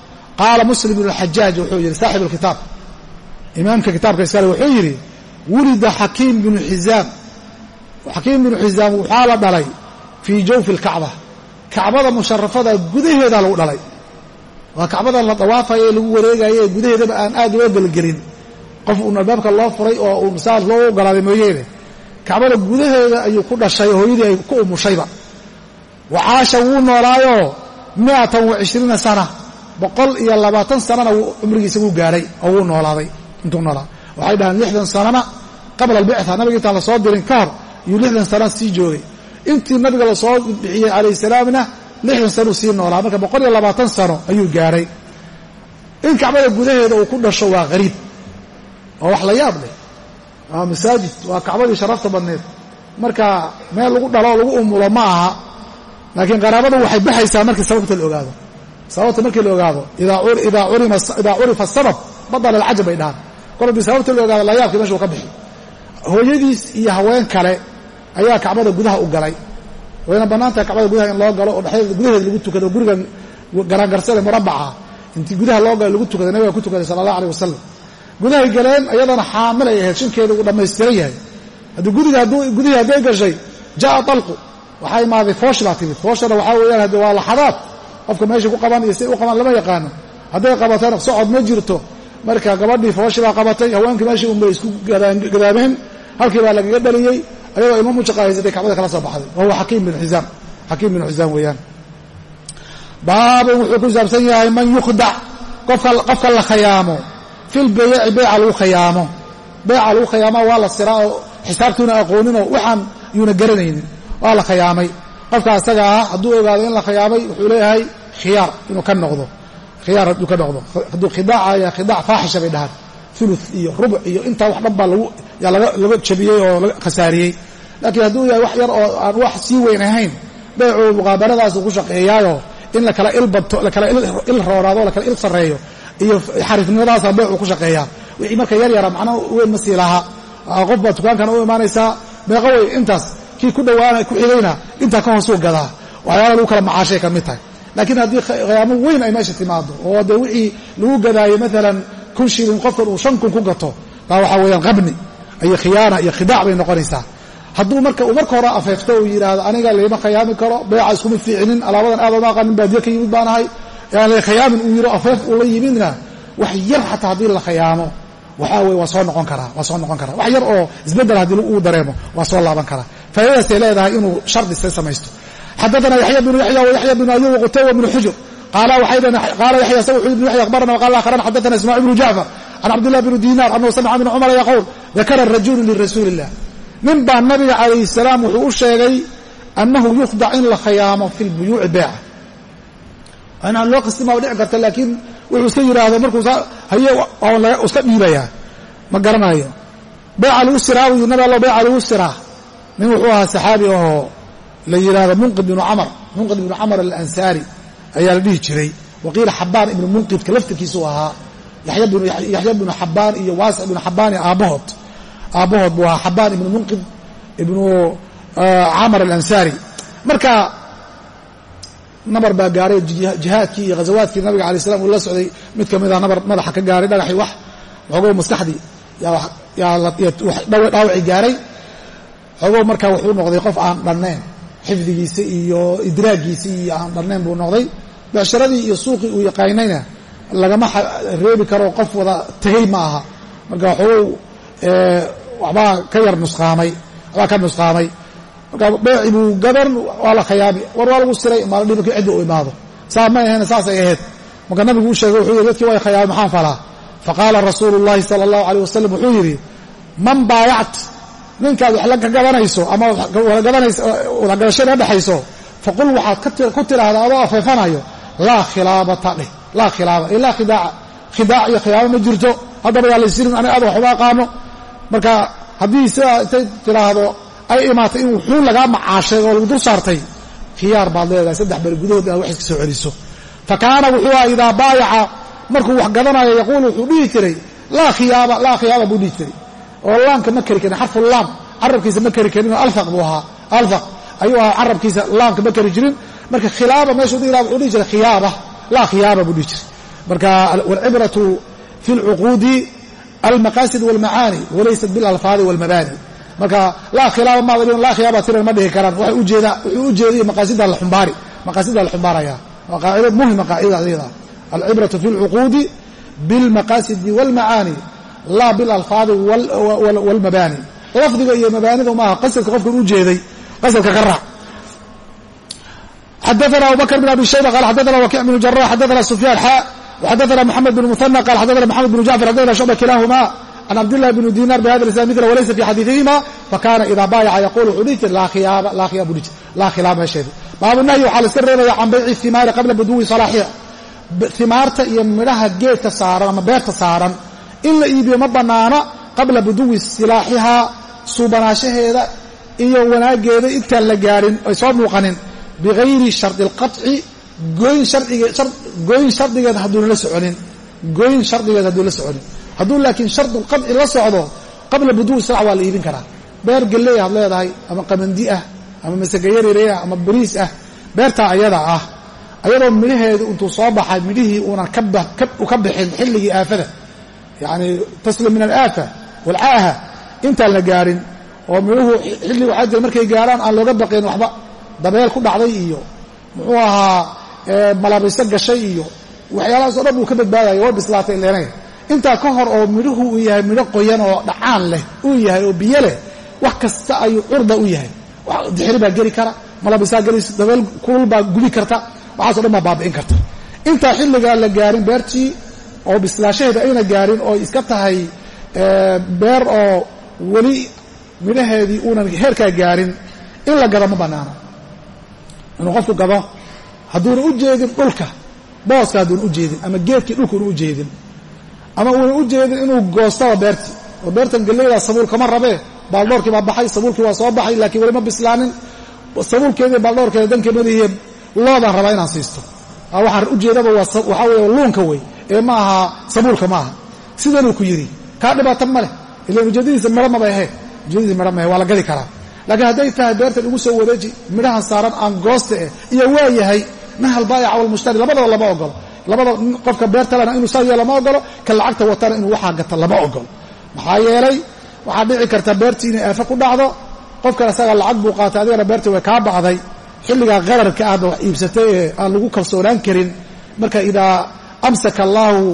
qaala muslim ibnu xajaaj wuxuu yidhi saaxibu lkitaab imaamka kitaabka iskale wuxuu yidhi wulida xakiim binu xisaam xakiim binu xisaam waxaa la dhalay fii jawfi lkacba kacbada musharafada gudaheedaa lagu dhalay. Waa kacbadan la dawaafayo ee lagu wareegayo ee gudaheedaba aan aad loo gelgelin. Qof uun albaabka loo furay oo uu masaaj loo ogolaaday mooyeene kacbada gudaheeda ayuu ku dhashay oo hooyadii ay ku umushayba. Wacaasha wuu noolaayoo miatan wa cishriina sana boqol iyo labaatan sanana cumrigiisa wuu gaadhay oo wuu noolaaday intuu noolaa. Waxay dhahaan lixdan sanana qabla albictha nabiga intaan la soo dirin ka hor iyuu lixdan sana sii joogay intii nabiga la soo bixiyey calayh salaamna lixdan sanuu sii noolaa. Marka boqol iyo labaatan sano ayuu gaadhay in kacbada gudaheeda uu ku dhasho waa qariib. Waa wax la yaab leh. Waa masaajid. Waa kacbadii sharafta badneed. Marka meel lagu dhalo lagu umulo ma aha. Laakiin qaraabadu waxay baxaysaa markii sababta la ogaado. Sababta markii la ogaado idaa curifa sabab badala alcajab bay dhahaan. Kol haddii sababta la ogaado layaabkii meeshuu ka bixi. Hooyadiis iyo haween kale ayaa kacbada gudaha u galay. Wayna bannaantahay kacbada gudaha in loo galo oo dhexdeeda gudaheeda lagu tukado gurigan garangarsane murabaca intii gudaha loo galo lagu tukada nabiga ku tukaday sala allah aleh wasalam gudahay galeen iyadana xaamilay ahayd shinkeeda uu dhammaystiran yahay. Haddii gudihii hadday gashay jaa alqu waxaa imaaday foosh baa timid. Fooshana waxaa weeyaan hadde waa laxadaad qofka meesha ku qaban iyo si u qaban lama yaqaano. Hadday qabatana socod ma jirto. Marka gabadhii fooshi baa qabatay haweenkii meeshii unbay isku gadaameen halkii baa lagaga dhaliyey ayadoo ilmo mujaqa haysatay kacbada kala soo baxday. Wahuwa xakiim bin xisaam xakiim bin xisaam weeyaan. Baabun wuxuu ku saabsan yahay man yukhdac qofka la khayaamo fil bayci beyca lagu khayaamo beyca lagu khayaamo waa la siraa oo xisaabtuuna aqooninoo waxaan yuuna garanaynin. Waa la khayaamay qofka asaga ah hadduu ogaado in la khayaamay wuxuu leeyahay khiyaar inuu ka noqdo. Khiyaar hadduu ka noqdo. Hadduu khidaacaya khidaac faaxisha bay dhahaan ulu iyo rubuc iyo intaa wax dhan baa laga jabiyey oo laga khasaariyey. Laakiin hadduu yahay wax yar oo aan wax sii weyn ahayn beycu muqaabaladaasuu ku shaqeeyaayo in lakala ilbato lakala il rooraado lakala il sarreeyo iyo xariifnimadaasa beycu ku shaqeeyaa. Wixii marka yar yara macna weyn ma sii laha. Qof baa dukaankan u imaanaysaa meeqa wey intaas kii ku dhawaana ku xigayna intaa ka hoosuu gadaa. Waxyaala lagu kala macaashay ka mid tahay. Laakiin haddii khiyaamo weyn ay meesha timaado oo dee wixii lagu gadaayo maalan kun shilin qofkan uu shan kun ku gato taa waxaa weeyaan qabni iyo khiyaana iyo khidaac bay noqonaysaa. Hadduu marka uu marka hore afeefto uu yidhaahdo aniga layma khayaami karo beeca iskuma fiicinin alaabadan aad oma aqanin baadiye ka yimid baan ahay. Aan lay khayaamin uu yidho afeef uu yimidna wax yar xataa haddii la khayaamo waxaa weye waa soo noqon karaa waa soo noqon karaa. Wax yar oo isbeddel haddii uu dareemo waa soo laaban karaa. Faaidadaasay leedahay inuu shardi sa samaysto. Xadaana yaxya bnu yaxya wayaxya bnu ayub qutayba bnu xujur qaala yaxya sawxu ibnu yaxya akhbarana waqala akharan xadaana ismaaciil bnu jacfar can cabdillah bni diinaar annahu samica ibna cumara yaquul dakara rajulu lirasuuli illah nin baa nabiga calayhi salaam wuxuu u sheegay annahu yukhdac in la khayaamo fi lbuyuuci beeca. Inaan loo qastima dhici karta laakiin wuxuu iska yidhaahdo markuu haye iska dhiibayaa ma garanayo. Beeca lagu siraa uu yidhi nabi allo beeca lagu siraa. Nin wuxuu ahaa saxaabi ahoo la yidhaahdo munqid ibnu camar munqid ibnu camar alansaari ayaa la dhihi jiray. Waqiila xabaan ibnu munqidka laftirkiisuu ahaa yaxya bnu xabaan iyo waasic ibnu xabaan aabbahood. Aabbahood buu ahaa xabaan ibnu munqid ibnu camar alansaari. Marka nabar baa gaaray jihaadkii iyo ghazawaadkii nabiga alay slam uu la socday. Mid ka mida nabar madaxa ka gaaray dhagaxii wax xoogow maskaxdii. Dhaawacii gaaray. Xoogow marka wuxuu noqday qof aan dhannayn xifdigiisa iyo idraagiisa iyo aan dhannayn buu noqday. Becsharadii iyo suuqii uu yaqaanayna lagama reebi karo qof wada tegey ma aha. Marka xoogow waxbaa ka yar nusqaamay waxbaa ka nusqaamay. Marka beeci buu gaban waa la khayaami war waa lagu siray maala dhib markii ciddi u imaado. Saa may ahayn saasay ahayd. Marka nabigu u sheegay wuxuu yidhi dadkii way khayaami maxaan falaa? Faqaala rasuulu llahi sala allahu alayh wasalam wuxuu yidhi man baayact ninkaad wax la gadanayso ama wadagadashada dhexayso faqul waxaad ku tidhaahdaa adoo afeefanayo laa khilaabata dheh laa khilaaba ee laa khidaaca khidaac iyo khiyaabo ma jirto. Haddaba yaa laysirin aniga aad wax uma aqaano marka haddii sidaa intay tidhaahdo ay imaatay in wuxuun lagaa macaashay oo lagu dul saartay khiyaar baad leedahay saddex beri gudahood inaad wax iska soo celiso. Fa kaana wuxuu aha idaa baayaca markuu wax gadanayo yaquulu wuxuu dhihi jiray laa khiyaaba laa khiyaaba buu dhihi jiray oo laamka ma keri karin xarfu laam carabkiisa ma keri karin oo alfaq buu ahaa. Alfaq ayuu ahaa carabkiisa laamka ma keri jirin. Marka khilaaba meeshuu dhihi wuxuu dhihi jiray khiyaaba. Laa khiyaaba buu dhihi jiray. Marka waalcibratu fi lcuquudi almaqaasid walmacaani walaysat bilalfaadi walmabaani. Marka laa khilaaba maada laa khilaaba tiran ma dhihi karaan. Waxay ujeeda wuxuu u jeedaya maqaasida la xumbaari maqaasida la xumbaaraya waa qaacido muhima qaacidada iyada alcibratu fi lcuquudi bilmaqaasidi walmacaani laa bilalfaadi wlmabaani lafdiga iyo mabaanida maaha qasadka qofkan u jeeday qasadka ka raac xadana abubakr bn abi shayba qal xadana wakic bn jarax xadana sufyaan xa xadana mxamed bn muhana qal xadana mxamed bn jacfar xadana shucba kilahuma can cabdillahi bn dinar bihada islam mila walaysa fi xadiiihima fakana idaa baayaca yaquul wuxuu dhihi jir laa khilaab meesheedu baabu nahyi waxaa la reebaya can bayci ihimaari qabla buduwi salaaxiha imaarta iyo midhaha geedka saaran ama beerta saaran in la iibiyo ma banaana qabla buduwi silaaxihaa suubanaashaheeda iyo wanaaggeeda intaan la gaadhin ay soo muuqanin. Bigayri shardi gooyin shardigooyin shardigeed hadduuna la soconin. Gooyin shardigeed hadduu la soconin. Hadduu laakiin shardu qadci la socdo qabla buduui sarac waa la iibin karaa. Beer galley aad leedahay ama qamandi ah ama masagayarire ah ama bariis ah beertaa ayada ah. Ayadoo midhaheedu intuu soo baxay midhihii uunan ka bixin xilligii aafada yacni taslim min alaafa walcaaha intaan la gaarin oo midhuhu xilli waxaa jira markay gaarhaan aan looga baqayn waxba dabeel ku dhacday iyo muxuu ahaa malabiso gashay iyo waxyaalahaas o dhan buu ka badbaadaya way bislaatay leenay intaa ka hor oo midhuhu uu yahay midho qoyan oo dhacaan leh uu yahay oo biyo leh wax kasta ayuu curda u yahay dixiri baa geli kara malabisaa geli dabeel karta waxaaso dhan baa karta intaa xilligaa la gaarin oo bislaashaheeda ayna gaarin oo iska tahay beer oo weli midhaheedii uunan heerkaa gaarin in la gado ma bannaano inuu qofku gado hadduuna u jeedin dhulka booska hadduuna u jeedin ama geedkii dhulka una u jeedin ama uuna u jeedin inuu goostaba beertii oo beertan galleydaa sabuul kama rabee baaldhoorkii baa baxay sabuulkii waa soo baxay laakiin weli ma bislaanin sabuulkeedii baaldhoorkeeda dankeemadihiy loodaan rabaa inaan siisto. Waxaan ujeedaba waxaa wey luunka wey ee ma aha sabuulka ma aha sidanuu ku yidhi kaa dhibaato ma leh ilan ujeedadiisa midho maba ujeedadiisa midho mahe waa la gadi karaa. Laakiin hadday tahay beertan igu soo wareeji midhahan saaran aan goosta eh iyo waa yahay nahal baayaca walmushtari labadaba lama ogolo. Labada qofka beertalena inuu saa yeelo lama ogolo ka lacagta watana inuu waxaa gata lama ogolo. Maxaa yeelay waxaa dhici karta beertii inay aafo ku dhacdo qofkan isaga lacag buu qaatay adigana beertii way kaa bacday xilligaa qararka aadna wax iibsatay ee aan lagu kalsoonaan karin marka idaa amsaka allaahu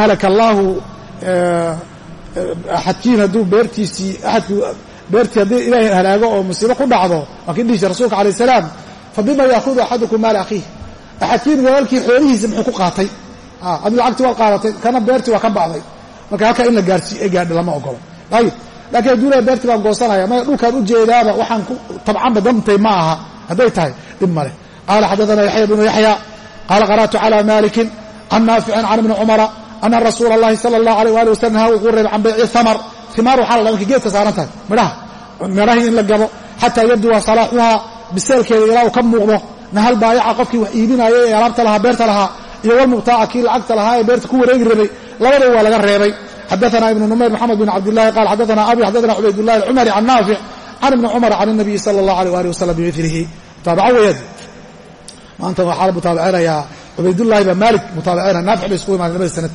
ahlaka allaahu axadkiin hadduu beertiisii aadki beertii haddii ilaahay halaago oo musiibo ku dhacdo waa kii dhihisay rasuulka alayh salaam fa bima yaahudu axadukum maala akhiih. Axadkiin walaalkii xoolihiisa muxuu ku qaatay. Adi lacagtii waad qaadatay kana beertii waa ka bacday. Marka halkaa in la gaarsi gaadha lama ogolo ayib laakiin hadduu lehay beertii baan goosanaya maya dhulkaan u jeedaaba waxaan ku tabcanba dantay ma aha. Hadday tahay dhib maleh qaala xadaana yaxya bnu yaxya qaala qara'tu cala malikin can naaficin can ibni cumara ana rasuula اllahi sala اllahu alيh ali wasalam naha wuxuu reebay can bayci hamar himaar waxaa la dha markay geedka saaran tahay midhaha midhahii in la gabo xataa yabduwa salaaxuhaa biseelkeeda ilaa uu ka muuqdo nahal baayaca qofkii wax iibinaayay ee alaabta lahaa beerta lahaa iyo walmubtaaca kii lacagta lahaa ee beerta ku wareegi rabay labadaba waa laga reebay xadaana ibnu numayr maxamed bin cabdillahi qaal xadaana abi xadaana cubaydullahi alcumari can naafic can ibni cumar can الnabiyi sala اllahu alيh ali wasalam bimilihi mutaabaco weeyad maanta waxaa la mutaabaceynayaa cubaydulahi baa maalik mutaabaceynaya naafic bay iskugu imaadeen labadi sanad.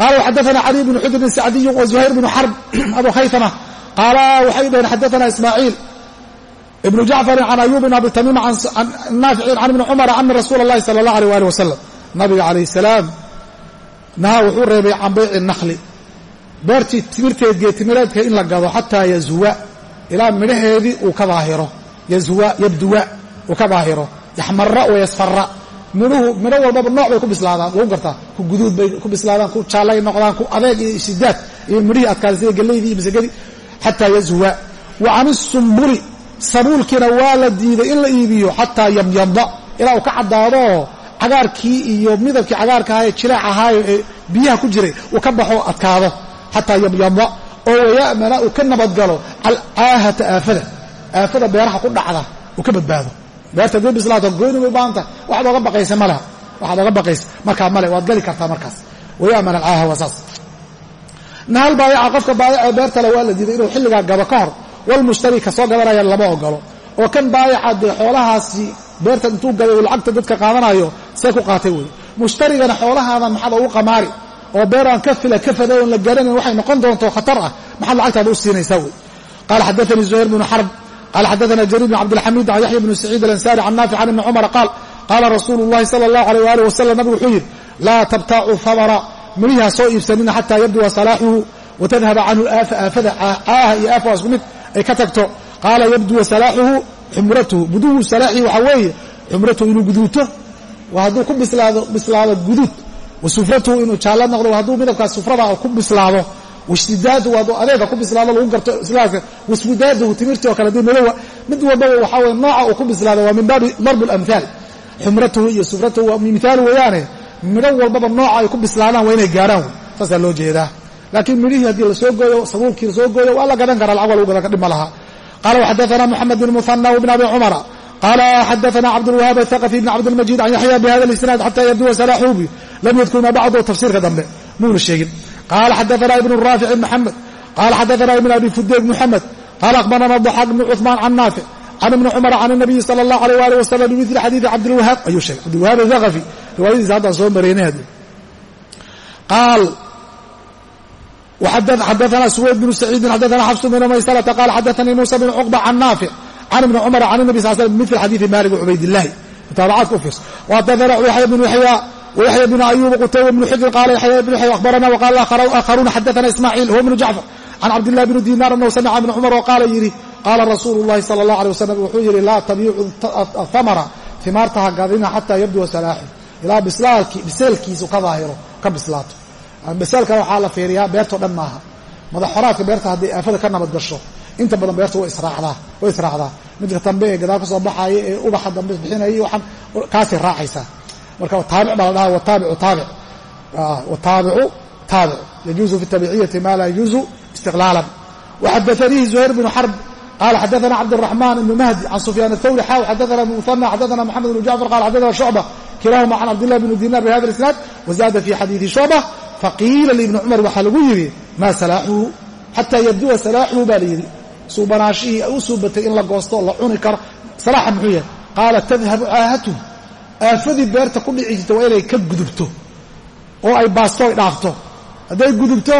Qaala xaddaana cali bnu xudr bn sacdiy wa zuhayr bnu xarb abu khaytama qaala waxay dhaheen xaddaana ismaaciil ibnu jacfarin can ayuubin abi tamiima an naaficin can ibni cumara ana rasuula اllahi sala allah alيh alih wasalam nabiga calayh salaam nahaa wuxuu reebay can bayci nakhli. Beertii timirteed geetimireedka in la gado xataa yazuwa ilaa midhaheedii uu ka daahiro. Yazuwa yabduwa uu ka daahiro yaxmara wa yasfara midhuhu midho walbaba nooc bay ku bislaadaan lagu gartaa. Ku guduud bay ku bislaadaan ku jaallay noqdaan ku adeeg iyo shidaad iyo midhihii adkaada sida gelaydii iyo masagadii xataa yazuwa wa can isumbuli sabuulkiina waa la diiday in la iibiyo xataa yamyada ilaa uu ka caddaado cagaarkii iyo midabkii cagaarka ahaa ee jilaac ahaayo ee biyaha ku jiray uu ka baxo adkaado xataa yamyada oo waya'mana uu ka nabadgalo alcaahata aafada. Aafada beeraha ku dhacda uu ka badbaado beerta haddii bislaato goyni way baahanta waxaad oga baqaysa maleha waxaad oga baqaysa. Markaa male waad geli kartaa markaas. Waya'man alcaaha waa saas. Nahal baayaca qofka baayaca beertale waa la diiday inuu xilligaa gabo ka hor. Walmushtari ka soo gadanaya lama ogolo oo kan baayaca dee xoolahaasi beerta intuu gaday lacagta dadka qaadanayo see ku qaatay wey mushtarigana xoolahaadan maxaad ugu qamaari? Oo beer aan ka fila ka fada oon la garanin waxay noqon doonto khatar ah. Maxaad lacagtaada u siinaysaa wey qaala xadaanii zuhayr bnu xarb qaala xadaana jariir bn cabdilxamiid can yaxya bni saciid alansari can naafic can ibni cumara qaal qaala rasuulu llahi sala allahu aleyh waalih wasalam nabigu wuxuu yidhi laa tabtaacu hamara midhihi ha soo iibsanina xataa yabduwa salaaxuhu watadhaba canhu aafa aafada caaha iyo aafa waa isku mid ay ka tagto qaala yabduwa salaaxuhu xumratuhu buduhu salaaxii waxaa weeye xumratuhu inuu guduuto waa hadduu ku bislaado bislaado guduud wa sufratuhu inuu jaallo noqdo hadduu midabkaas sufrada ku bislaado wishtidaadu waa adeeda ku bislaado lagu garto islaamka. Waswidaadahu timirtii oo kale dii madowa mid walbaba waxaa weye nooca uu ku bislaado waa min baabi darbu alamhaal xumratuhu iyo sufratuhu waa mithaal weeyaane. Midho walbaba nooca ay ku bislaadaan waa inay gaarhaan saasaa loo jeedaa. Laakiin midhihii haddii la soo gooyo sabuulkii la soo gooyo waa la gadan karaa lacag waa gadan ka dhima lahaa qala xadaana moxamed bn muhana bn abi cumara qala xadaana cabdulwahaab athaqafi bn cabdilmajiid can yaxya bihada isnaad xata yabduwa salaaxubi lam yadkur ma bacdu tafsiirka dambe. Muuna sheegin qala xadaana ibnu raafic ibn maxamed qala xadaana ibn abi fudeeg muxamed qaala akhbarana daxaaq ibnu cuhmaan can naafic can ibni cumara can nabiyi sala allahu aleyh waalih wasalam bimili xadiidi cabdilwahaab ayuu sheegay cabdilwahaab azaqafi riwaayadiisa haddaan soo maraynay haddii qaal xadaana suweyd bnu saciidin xadaana xafsu bnu maysarata qaala xadaanii muusa bn cuqba can naafic can ibni cumara can nabi sal l slam bimili xadiidi maalik wacubaydillahi mutaabacaadka u fiirso waxadaana yaxya bnu yaxyaa وyaحya bn ayub qutayba bn xujr qala yaxya bn yaxya akhbarana wqala aakharuuna xadaثna ismaaciil huwa bn jacfar can cabdillahi bni dinar anahu samica ibn cumar oo qaala yidhi qaala rasuulu اllahi salى اllah alيه wasalam wuxuu yidhi laa tabiicu ahamara timaarta ha gadina xataa yabduwa salaaxu ilaa biseelkiisu ka daahiro ka bislaato biseelka waxaa la fiiriyaa beertao dhan maaha madaxoraadka beerta hadday aafada ka nabad gasho inta badan beerta way israacdaa midka dambe ee gadaal ka soo baxaaya ee ubaxa dambe bixinaya waxaan kaasay raacaysaa marka taabic baa la dhaha wataabicu taabic wataabicu taabic yajuuzu fi tabiciyati ma laa yajuuzu istiqlaalan. Waxadaanihi zuhayr bnu xarb qala xadaana cabdالraxman ibnu mahdi can sufyaan athawri xaw xadaana ibnu muhana xadaana moxamed bnu jacfar qala xadaana shucba kilahuma can cabdillahi bni dinar bihada isnaad wazada fi xadiidi shucba faqiila liibni cumar waxaa lagu yidhi maa salaaxuhu xataa yabdu'a salaaxuhu baa layidhi suubanaashihii ay u suubatay in la goosto la cuni karo salaaxa muxuu yahay. Qaala tadhabu caahatuh aafadii beerta ku dhici jirta waa inay ka gudubto oo ay baasto ay dhaafto. Hadday gudubto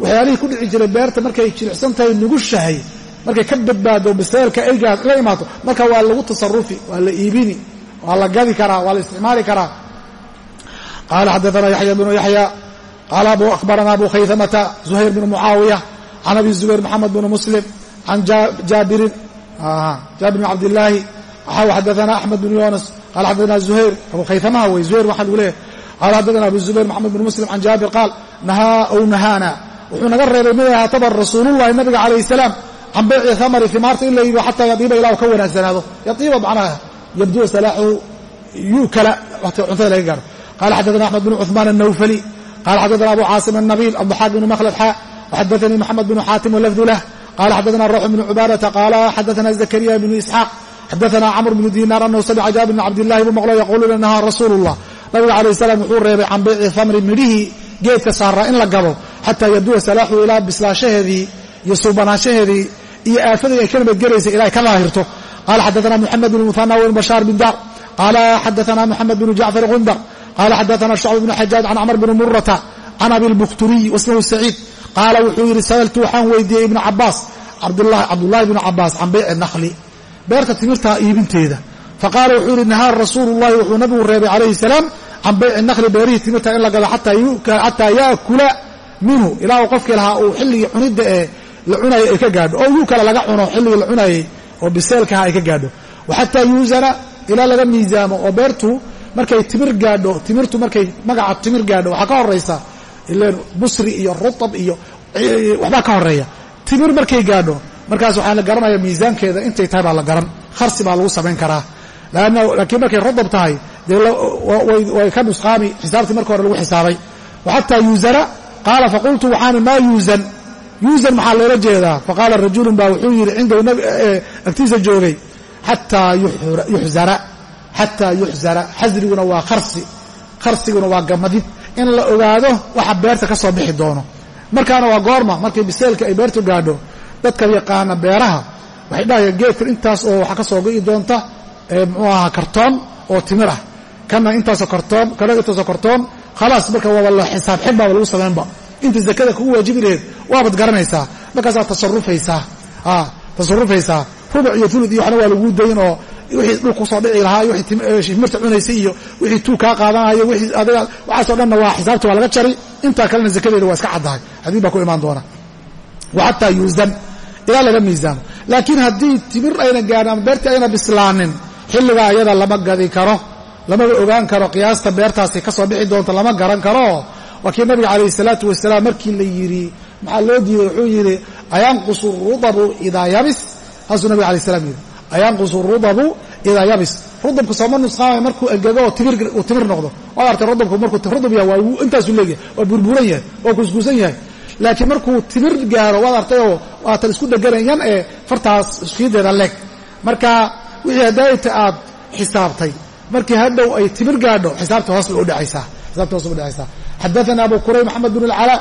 waxyaalihii ku dhici jiray beerta markay jilicsan tahay nugushahay markay ka badbaado biseelka aygaa la imaato. Marka waa lagu tasarufi waa la iibini waa la gadi karaa waa la isticmaali karaa. Qaala xadaثna yaxya bnu yaxya qaala akhbarana abu khaytamata zuhayr bn mucaawiya can abi zubayr maxamed bn muslim can jaabirin jaabir bn cabdillaahi xaw xadaثna axmed bn yunas qala xadaثna zuhayr abu khaytamaha wey zuhayr waxaa lagu leeyahy qala xadaثna abu zubayr maxamed bn muslim can jaabir qaal nahaa ow nahaana wuxuu naga reebay mid haataba rasuulullahi nabiga calayh الsalaam can bayci hamari timaarta in la iibiyo xataa yadiiba ilah ka wanaagsanaado yadiiba macnaha yabduwa salaaxuhu yukala wata cuntada laga gaaro qala xadaثna axmed bn cuثmaan الnawfali qala xadaثna abu caasim الnabiil abضaxaaq bn makhlad xa وxadaثanii maxamed bn xaatim wlafdu lah qala xadaثna rawx bn cubaadata qaala xadaثna zakariya bn isxaaq xadaana camr bnu dinaar anahu samica jaabir bn cabdillahi buu maqlo yaquuluuna nahaa rasuulu llah nabiga calayh salaam wuxuu reebay can bayci hamri midhihii geedka saaraa in la gabo xataa yaduwa salaaxuu ilaa bislaanshaheedii iyo suubanaanshaheedii iyo aafadii ay ka nabadgelaysay ilaa ka daahirto qaala xadaana muxamed bn muhana wn bashaar bin dar qaala xadaana muxamed bnu jacfar qundar qaala xadaana shucb bnu xajaaj can camr bni murata can abilbukturiy wasnahu saciid qaala wuxuu yidhi sa'altu waxaan weydiiyey ibna cabaas cabdulahi bnu cabaas can bayci nahli beerta timirta iibinteeda. Faqaala wuxuu yidhi nahaa rasuulu llahi wuxuu nabigu reebay calayhi salaam can bayci nakli beerihii timirta in la gado xataa yaakula minhu. Ilaa uu qofkii lahaa uu xilligii cunidda ee la cunayay ay ka gaadho oo yuu kale laga cuno xilligii la cunayay oo biseelkaha ay ka gaadho. Wa xataa yuusana ilaa laga miisaamo oo beertu markay timir gaadho timirtu markay magaca timir gaadho waxaa ka horaysa ileen busri iyo rutab iyo waxbaa ka horreeya timir markay gaadho markaas waxaa la garanaya miisaankeeda intay tahay baa la garan. Kharsi baa lagu samayn karaa. Laakiin markay rutab tahay dee way ka nusqaami xisaabtii marka hore lagu xisaabay. Wa xataa yuusana qaala faqultu waxaani maa yuusan. Yuusan maxaa loola jeedaa? Faqaala rajulun baa wuxuu yidhi cindahu agtiisa joogay. Xataa yuxzara xataa yuxzara xasriguna waa kharsi. Kharsiguna waa gamadid. In la ogaado waxa beerta ka soo bixi doono. Markaana waa goorma markay biseelka ay beertu gaadho dadka yaqaana beeraha waxay dhahayaan geedkan intaas oo waxaa ka soo go'i doonta muxuu ahaa kartoon oo timir ah. Kana intaasoo kartoon kana intaasoo kartoon khalaas marka waaba la xisaab xil baaba lagu samaynba inta zakada kugu waajibi laheed waabaad garanaysaa markaasaad tasarufaysaa tasarufaysaa rubuc iyo ulud iyo waxna waa laguu dayn oo wixii dhul ku soo dhici lahaa iyo wixii timirta cunaysay iyo wixii tuu kaa qaadanayo wixii adiga waxaasoo dhanna waa xisaabta waa laga jari. Intaa kalena zakadeeda waa iska caddahay. Xadiid baa ku imaan doona. Wa xataa ilaa laga miisaamo laakiin haddii timir ayna gaarin ama beertii ayna bislaanin xilligaa ayada lama gadi karo lamaba ogaan karo qiyaasta beertaasi ka soo bixi doonta lama garan karo. Waa kii nabiga calayhi salaatu wasalaam markii la yidhi maxaa loo diiday? Wuxuu yidhi ayanqusu rudabu idaa yabis. Taasuu nabiga alay slam yidhi ayanqusu rudabu idaa yabis. Rudabka sooma nusqaamay markuu engego oo uu timir noqdo. Waad artay rudabku markuu rudab yahay waa intaasuu leegyahay waa burburan yahay waa kuskuusan yahay laakiin markuu timir gaaro waad artayoo waatan isku dheganayan ee fartaas shiideeda leeg marka wixii hadaayta aad xisaabtay markii hadhow ay timir gaadho xisaabta hoos bay udhexaysaa xisaabta hoos bay udhexaysaa xadaثana abu kurayb maxamed bn اlcalaa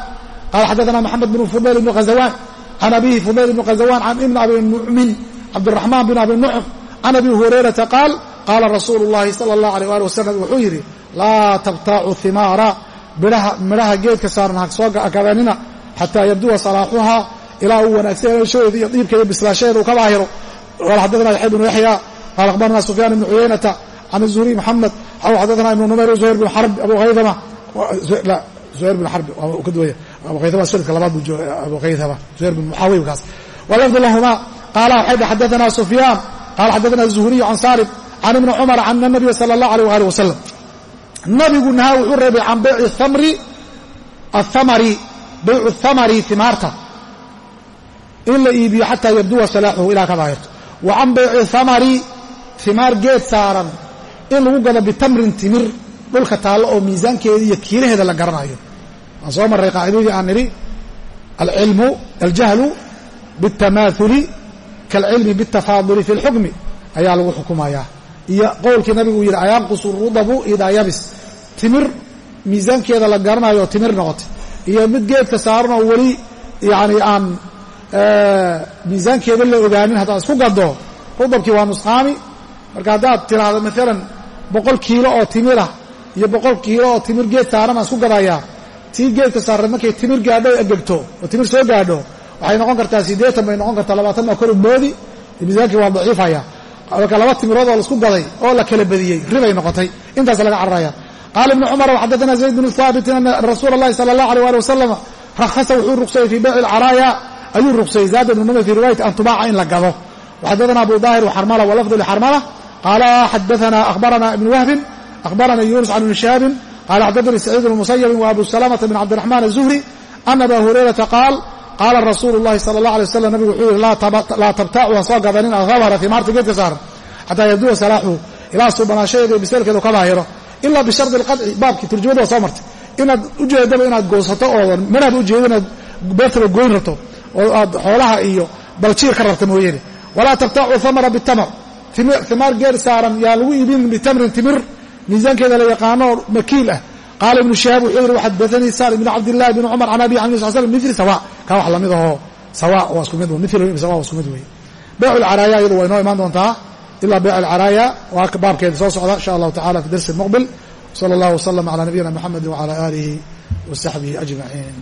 qala xadaثana maxamed bn fudayl ibn khazawaan can abihi fudayl ibn khazawaan can ibn abi nucmin cabdiraxmaan bin abi nucm can abi hurayrata qaal qaala rasuulu اllahi salى اllah alيh ali wasalam wuxuu yidhi laa tabtaacu himaara midhaha geedka saaran hasoo kabanina xataa yabduwa salaaxuhaa ilaa uu wanaagsanashaeedi iyo diibkeeyo bislaashaheeda uu ka daahiro qal xadana yaxya bnu yaxya qaal akhbarna sufyaan ibnu cuyaynata can zuhriy maxamed xaw xadana ibnu numayr zuhayr bn xarb abu haydama zuhayr bn xarb ka duwaya abu haydama sanadka labaad buu jooga abu haydama zuhayr bn muxawibkaas walafdu lahumaa qaala waxay dhi sufyaan qaala xadana zuhriyu can saalim can ibni cumar can nabiya sala allah aleyh waali wasalam nabigu nahaa wuxuu reebay can bayci amri athamari baycu thamari himaarta in la iibiyo xataa yabduwa salaaxuhu ilaa ka daahirto wa can bayci thamari himaar geed saaran in lagu gado bitamrin timir dhulka taallo oo miisaankeeda iyo kiilaheeda la garanayo waan soo marray qaacidadii aan nidhi alcilmu aljahlu biاltamaauli kaalcilmi biاltafaaduli fi اlxukmi ayaa lagu xukumayaa iyo qowlkii nabigu uu yidhi ayanqusu rudabu idaa yabis timir miisaankeeda la garanayo oo timir noqotay iyo mid geedka saaran oo weli yacni aan miisaankeeda la ogaanin haddaad isku gado rudabkii waa nusqaami. Marka haddaad tiraahdo maalan boqol kiilo oo timirah iyo boqol kiilo oo timir geed saaran aan isku gadayaa tii geedka saaran markay timir gaadho egegto oo timir soo gaadho waxay noqon kartaa siddeetan bay noqon kartaa labaatan baa kor moodi miisaankii waa daciifaya. Marka laba timirood oo la isku gaday oo la kala badiyey ribay noqotay. Intaas laga cararaya qaala ibnu cumar waxadaثana zayd bnu haabitin ana rasuula اllahi salى اllah alيh ali wasalam rakhasa wuxuu ruqsayey fii bayci اlcaraaya ayuu ruqsayey zaada ibnu numar fii riwaayati an tubaaca in la gado waxadaثana abu daahir وxarmala walafdu lxarmala qaala xadaثana akhbarana ibnu wahbin akhbarana yunus can ibni shihaabin qala xadaثani saciid bn musayabin wa abu salamata bn cabdiraxman الzuhri ana aba hurayrata qaal qaala rasuulu اllahi salى اllah alay waslam nabigu wuxuu yihi laa tabtaacu ha soo gadanin alhamara himaarta geedka saaran xataa yabduwa salaaxuhu ilaa suubanaashadeeda iyo biseelkeedu ka daahiro ilaa bishardi alqadci baabkii turjumada waa soo martay. Inaad ujeedaba inaad goosato oodan manaad ujeedo inaad beertaba goyn rabto oo aad xoolaha iyo baljiir ka rabta mooyeene walaa tabtaacu hamara bitamr himaar geed saaran yaa lagu iibin bitamrin timir. Miisaankeeda la yaqaano oo makiil ah. Qaala ibnu shihaab wuxuu yihi waxadaanii salim ibn cabdillahi bn cumar can abi an sal slam mili sawa. Kaa wax la mid ahoo sawa waa isku mid mil sawa waa isku mid weeye. Baycu lcaraaya iyadu waa inoo imaan doontaa ilaa bayc alcaraaya waa baabkeeda soo socda insha allahu tacala fi darsi muqbil sala allah waslama cala nabiyina mxamedi wcala aalihi wa saxbihi ajmaciin